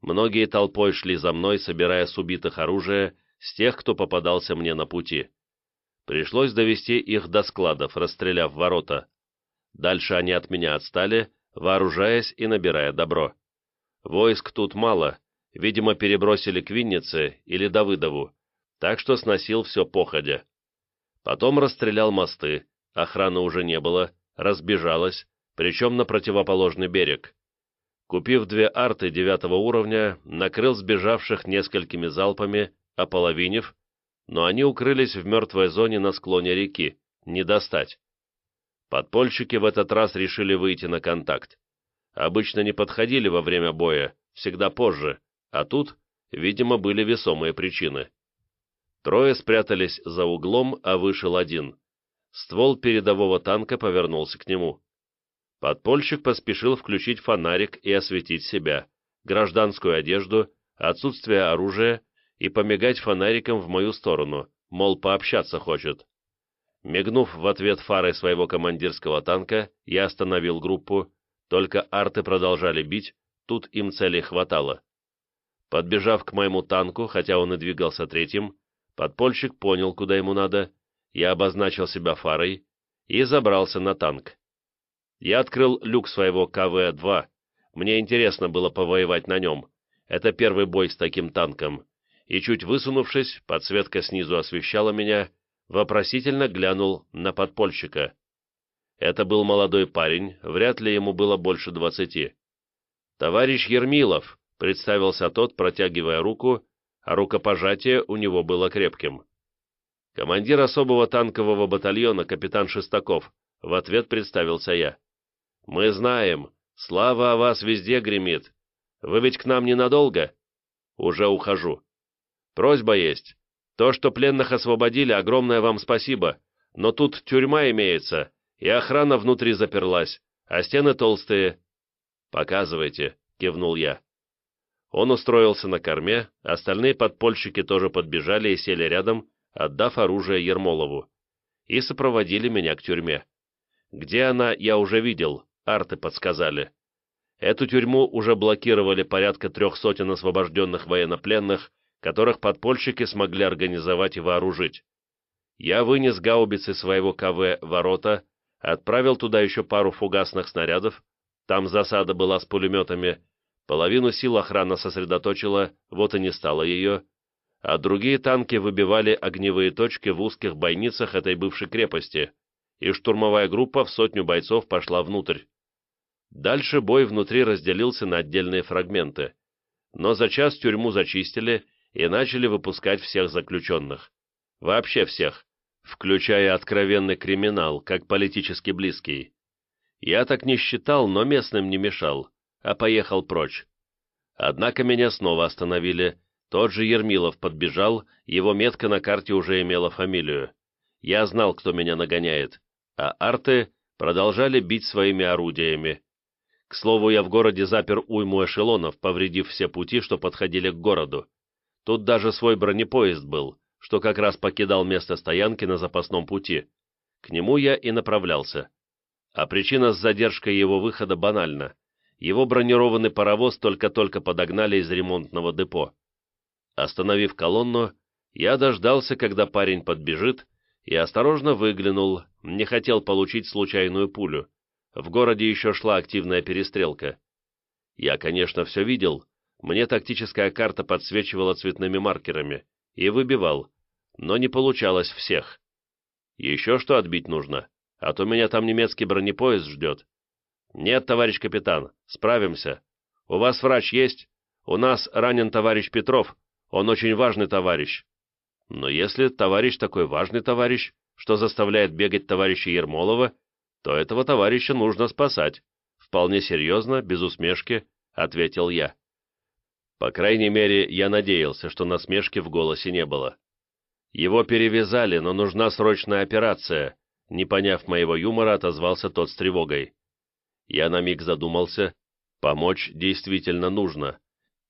S1: Многие толпой шли за мной, собирая с убитых оружие с тех, кто попадался мне на пути. Пришлось довести их до складов, расстреляв ворота. Дальше они от меня отстали, вооружаясь и набирая добро. Войск тут мало, видимо, перебросили к Виннице или Давыдову, так что сносил все походя. Потом расстрелял мосты, охраны уже не было, разбежалась, причем на противоположный берег. Купив две арты девятого уровня, накрыл сбежавших несколькими залпами, ополовинив, но они укрылись в мертвой зоне на склоне реки, не достать. Подпольщики в этот раз решили выйти на контакт. Обычно не подходили во время боя, всегда позже, а тут, видимо, были весомые причины. Трое спрятались за углом, а вышел один. Ствол передового танка повернулся к нему. Подпольщик поспешил включить фонарик и осветить себя, гражданскую одежду, отсутствие оружия и помигать фонариком в мою сторону, мол, пообщаться хочет. Мигнув в ответ фарой своего командирского танка, я остановил группу, только арты продолжали бить, тут им целей хватало. Подбежав к моему танку, хотя он и двигался третьим, подпольщик понял, куда ему надо, я обозначил себя фарой и забрался на танк. Я открыл люк своего КВ-2, мне интересно было повоевать на нем, это первый бой с таким танком, и чуть высунувшись, подсветка снизу освещала меня, вопросительно глянул на подпольщика. Это был молодой парень, вряд ли ему было больше двадцати. «Товарищ Ермилов», — представился тот, протягивая руку, а рукопожатие у него было крепким. «Командир особого танкового батальона, капитан Шестаков», — в ответ представился я. «Мы знаем, слава о вас везде гремит. Вы ведь к нам ненадолго?» «Уже ухожу. Просьба есть. То, что пленных освободили, огромное вам спасибо, но тут тюрьма имеется, и охрана внутри заперлась, а стены толстые». «Показывайте», — кивнул я. Он устроился на корме, остальные подпольщики тоже подбежали и сели рядом, отдав оружие Ермолову, и сопроводили меня к тюрьме. Где она, я уже видел, арты подсказали. Эту тюрьму уже блокировали порядка трех сотен освобожденных военнопленных, которых подпольщики смогли организовать и вооружить. Я вынес гаубицы своего КВ «Ворота», отправил туда еще пару фугасных снарядов, там засада была с пулеметами, половину сил охрана сосредоточила, вот и не стало ее, а другие танки выбивали огневые точки в узких бойницах этой бывшей крепости, и штурмовая группа в сотню бойцов пошла внутрь. Дальше бой внутри разделился на отдельные фрагменты, но за час тюрьму зачистили и начали выпускать всех заключенных. Вообще всех, включая откровенный криминал, как политически близкий. Я так не считал, но местным не мешал, а поехал прочь. Однако меня снова остановили. Тот же Ермилов подбежал, его метка на карте уже имела фамилию. Я знал, кто меня нагоняет, а арты продолжали бить своими орудиями. К слову, я в городе запер уйму эшелонов, повредив все пути, что подходили к городу. Тут даже свой бронепоезд был, что как раз покидал место стоянки на запасном пути. К нему я и направлялся. А причина с задержкой его выхода банальна. Его бронированный паровоз только-только подогнали из ремонтного депо. Остановив колонну, я дождался, когда парень подбежит, и осторожно выглянул, не хотел получить случайную пулю. В городе еще шла активная перестрелка. Я, конечно, все видел, мне тактическая карта подсвечивала цветными маркерами и выбивал, но не получалось всех. Еще что отбить нужно, а то меня там немецкий бронепоезд ждет. Нет, товарищ капитан, справимся. У вас врач есть? У нас ранен товарищ Петров, он очень важный товарищ. Но если товарищ такой важный товарищ, что заставляет бегать товарища Ермолова, то этого товарища нужно спасать. Вполне серьезно, без усмешки, ответил я. По крайней мере, я надеялся, что насмешки в голосе не было. Его перевязали, но нужна срочная операция. Не поняв моего юмора, отозвался тот с тревогой. Я на миг задумался. Помочь действительно нужно.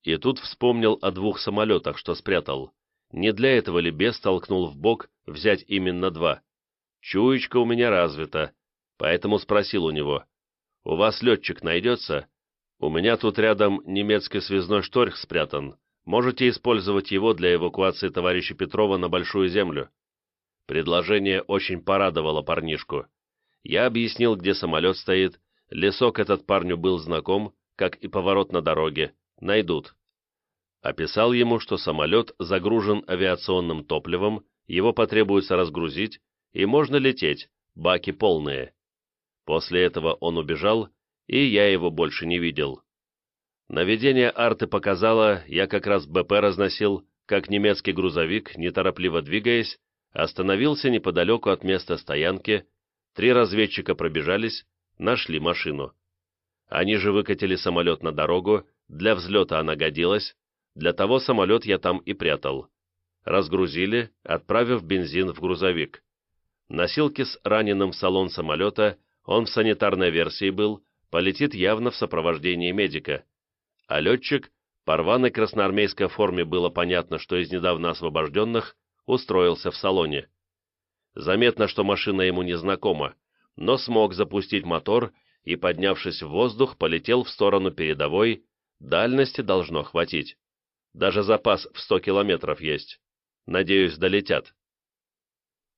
S1: И тут вспомнил о двух самолетах, что спрятал. Не для этого ли бес толкнул в бок взять именно два? Чуечка у меня развита, поэтому спросил у него. «У вас летчик найдется?» У меня тут рядом немецкий связной шторх спрятан. Можете использовать его для эвакуации товарища Петрова на Большую Землю. Предложение очень порадовало парнишку. Я объяснил, где самолет стоит, лесок этот парню был знаком, как и поворот на дороге, найдут. Описал ему, что самолет загружен авиационным топливом, его потребуется разгрузить, и можно лететь, баки полные. После этого он убежал, и я его больше не видел. Наведение арты показало, я как раз БП разносил, как немецкий грузовик, неторопливо двигаясь, остановился неподалеку от места стоянки, три разведчика пробежались, нашли машину. Они же выкатили самолет на дорогу, для взлета она годилась, для того самолет я там и прятал. Разгрузили, отправив бензин в грузовик. Носилки с раненым в салон самолета, он в санитарной версии был, полетит явно в сопровождении медика. А летчик, по рваной красноармейской форме было понятно, что из недавно освобожденных, устроился в салоне. Заметно, что машина ему не знакома, но смог запустить мотор и, поднявшись в воздух, полетел в сторону передовой, дальности должно хватить. Даже запас в 100 километров есть. Надеюсь, долетят.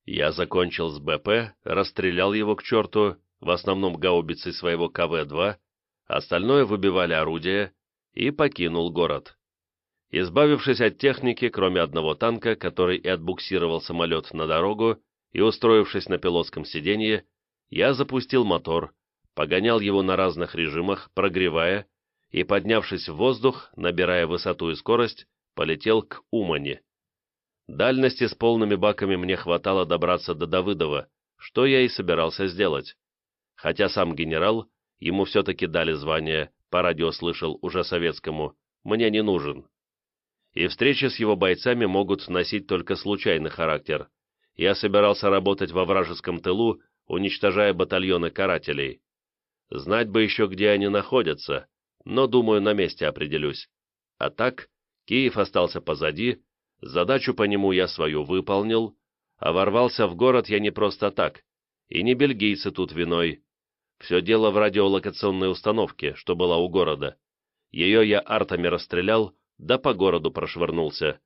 S1: Я закончил с БП, расстрелял его к черту, в основном гаубицы своего КВ-2, остальное выбивали орудия, и покинул город. Избавившись от техники, кроме одного танка, который и отбуксировал самолет на дорогу, и устроившись на пилотском сиденье, я запустил мотор, погонял его на разных режимах, прогревая, и, поднявшись в воздух, набирая высоту и скорость, полетел к Умане. Дальности с полными баками мне хватало добраться до Давыдова, что я и собирался сделать. Хотя сам генерал, ему все-таки дали звание, по радио слышал уже советскому, мне не нужен. И встречи с его бойцами могут носить только случайный характер. Я собирался работать во вражеском тылу, уничтожая батальоны карателей. Знать бы еще, где они находятся, но, думаю, на месте определюсь. А так, Киев остался позади, задачу по нему я свою выполнил, а ворвался в город я не просто так, и не бельгийцы тут виной. Все дело в радиолокационной установке, что была у города. Ее я артами расстрелял, да по городу прошвырнулся.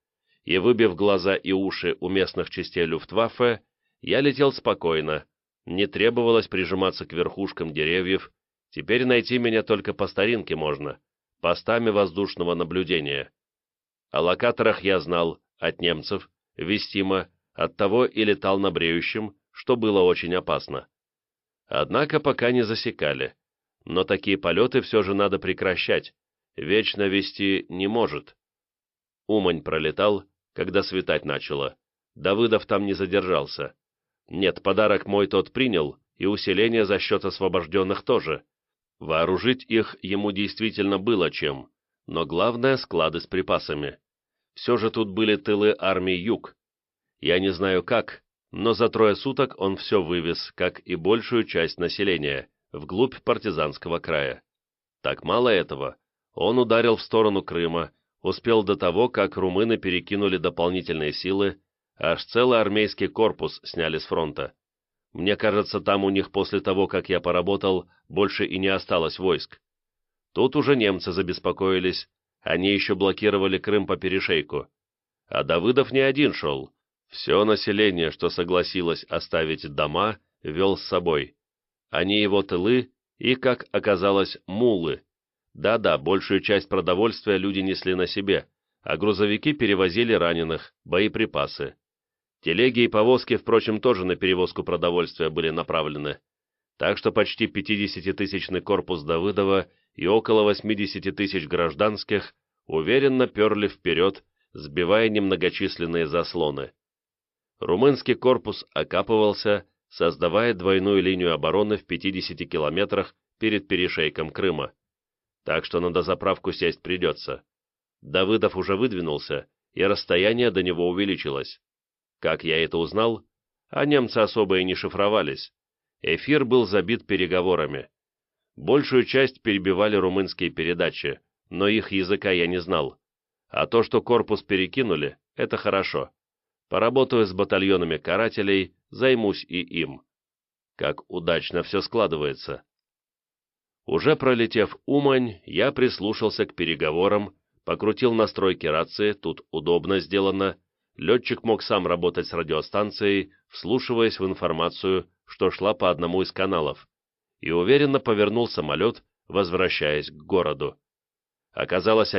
S1: И, выбив глаза и уши у местных частей Люфтваффе, я летел спокойно, не требовалось прижиматься к верхушкам деревьев, Теперь найти меня только по старинке можно, постами воздушного наблюдения. О локаторах я знал от немцев, вестимо, от того и летал на бреющем, что было очень опасно. Однако пока не засекали. Но такие полеты все же надо прекращать, вечно вести не может. Умань пролетал, когда светать начало. Давыдов там не задержался. Нет, подарок мой тот принял, и усиление за счет освобожденных тоже. Вооружить их ему действительно было чем, но главное — склады с припасами. Все же тут были тылы армии Юг. Я не знаю как, но за трое суток он все вывез, как и большую часть населения, вглубь партизанского края. Так мало этого, он ударил в сторону Крыма, успел до того, как румыны перекинули дополнительные силы, аж целый армейский корпус сняли с фронта. Мне кажется, там у них после того, как я поработал, больше и не осталось войск. Тут уже немцы забеспокоились, они еще блокировали Крым по перешейку. А Давыдов не один шел. Все население, что согласилось оставить дома, вел с собой. Они его тылы и, как оказалось, мулы. Да-да, большую часть продовольствия люди несли на себе, а грузовики перевозили раненых, боеприпасы. Телеги и повозки, впрочем, тоже на перевозку продовольствия были направлены. Так что почти 50-тысячный корпус Давыдова и около 80 тысяч гражданских уверенно перли вперед, сбивая немногочисленные заслоны. Румынский корпус окапывался, создавая двойную линию обороны в 50 километрах перед перешейком Крыма. Так что на дозаправку сесть придется. Давыдов уже выдвинулся, и расстояние до него увеличилось. Как я это узнал? А немцы особо и не шифровались. Эфир был забит переговорами. Большую часть перебивали румынские передачи, но их языка я не знал. А то, что корпус перекинули, это хорошо. Поработаю с батальонами карателей, займусь и им. Как удачно все складывается. Уже пролетев Умань, я прислушался к переговорам, покрутил настройки рации, тут удобно сделано, летчик мог сам работать с радиостанцией, вслушиваясь в информацию, что шла по одному из каналов, и уверенно повернул самолет, возвращаясь к городу. Оказалось,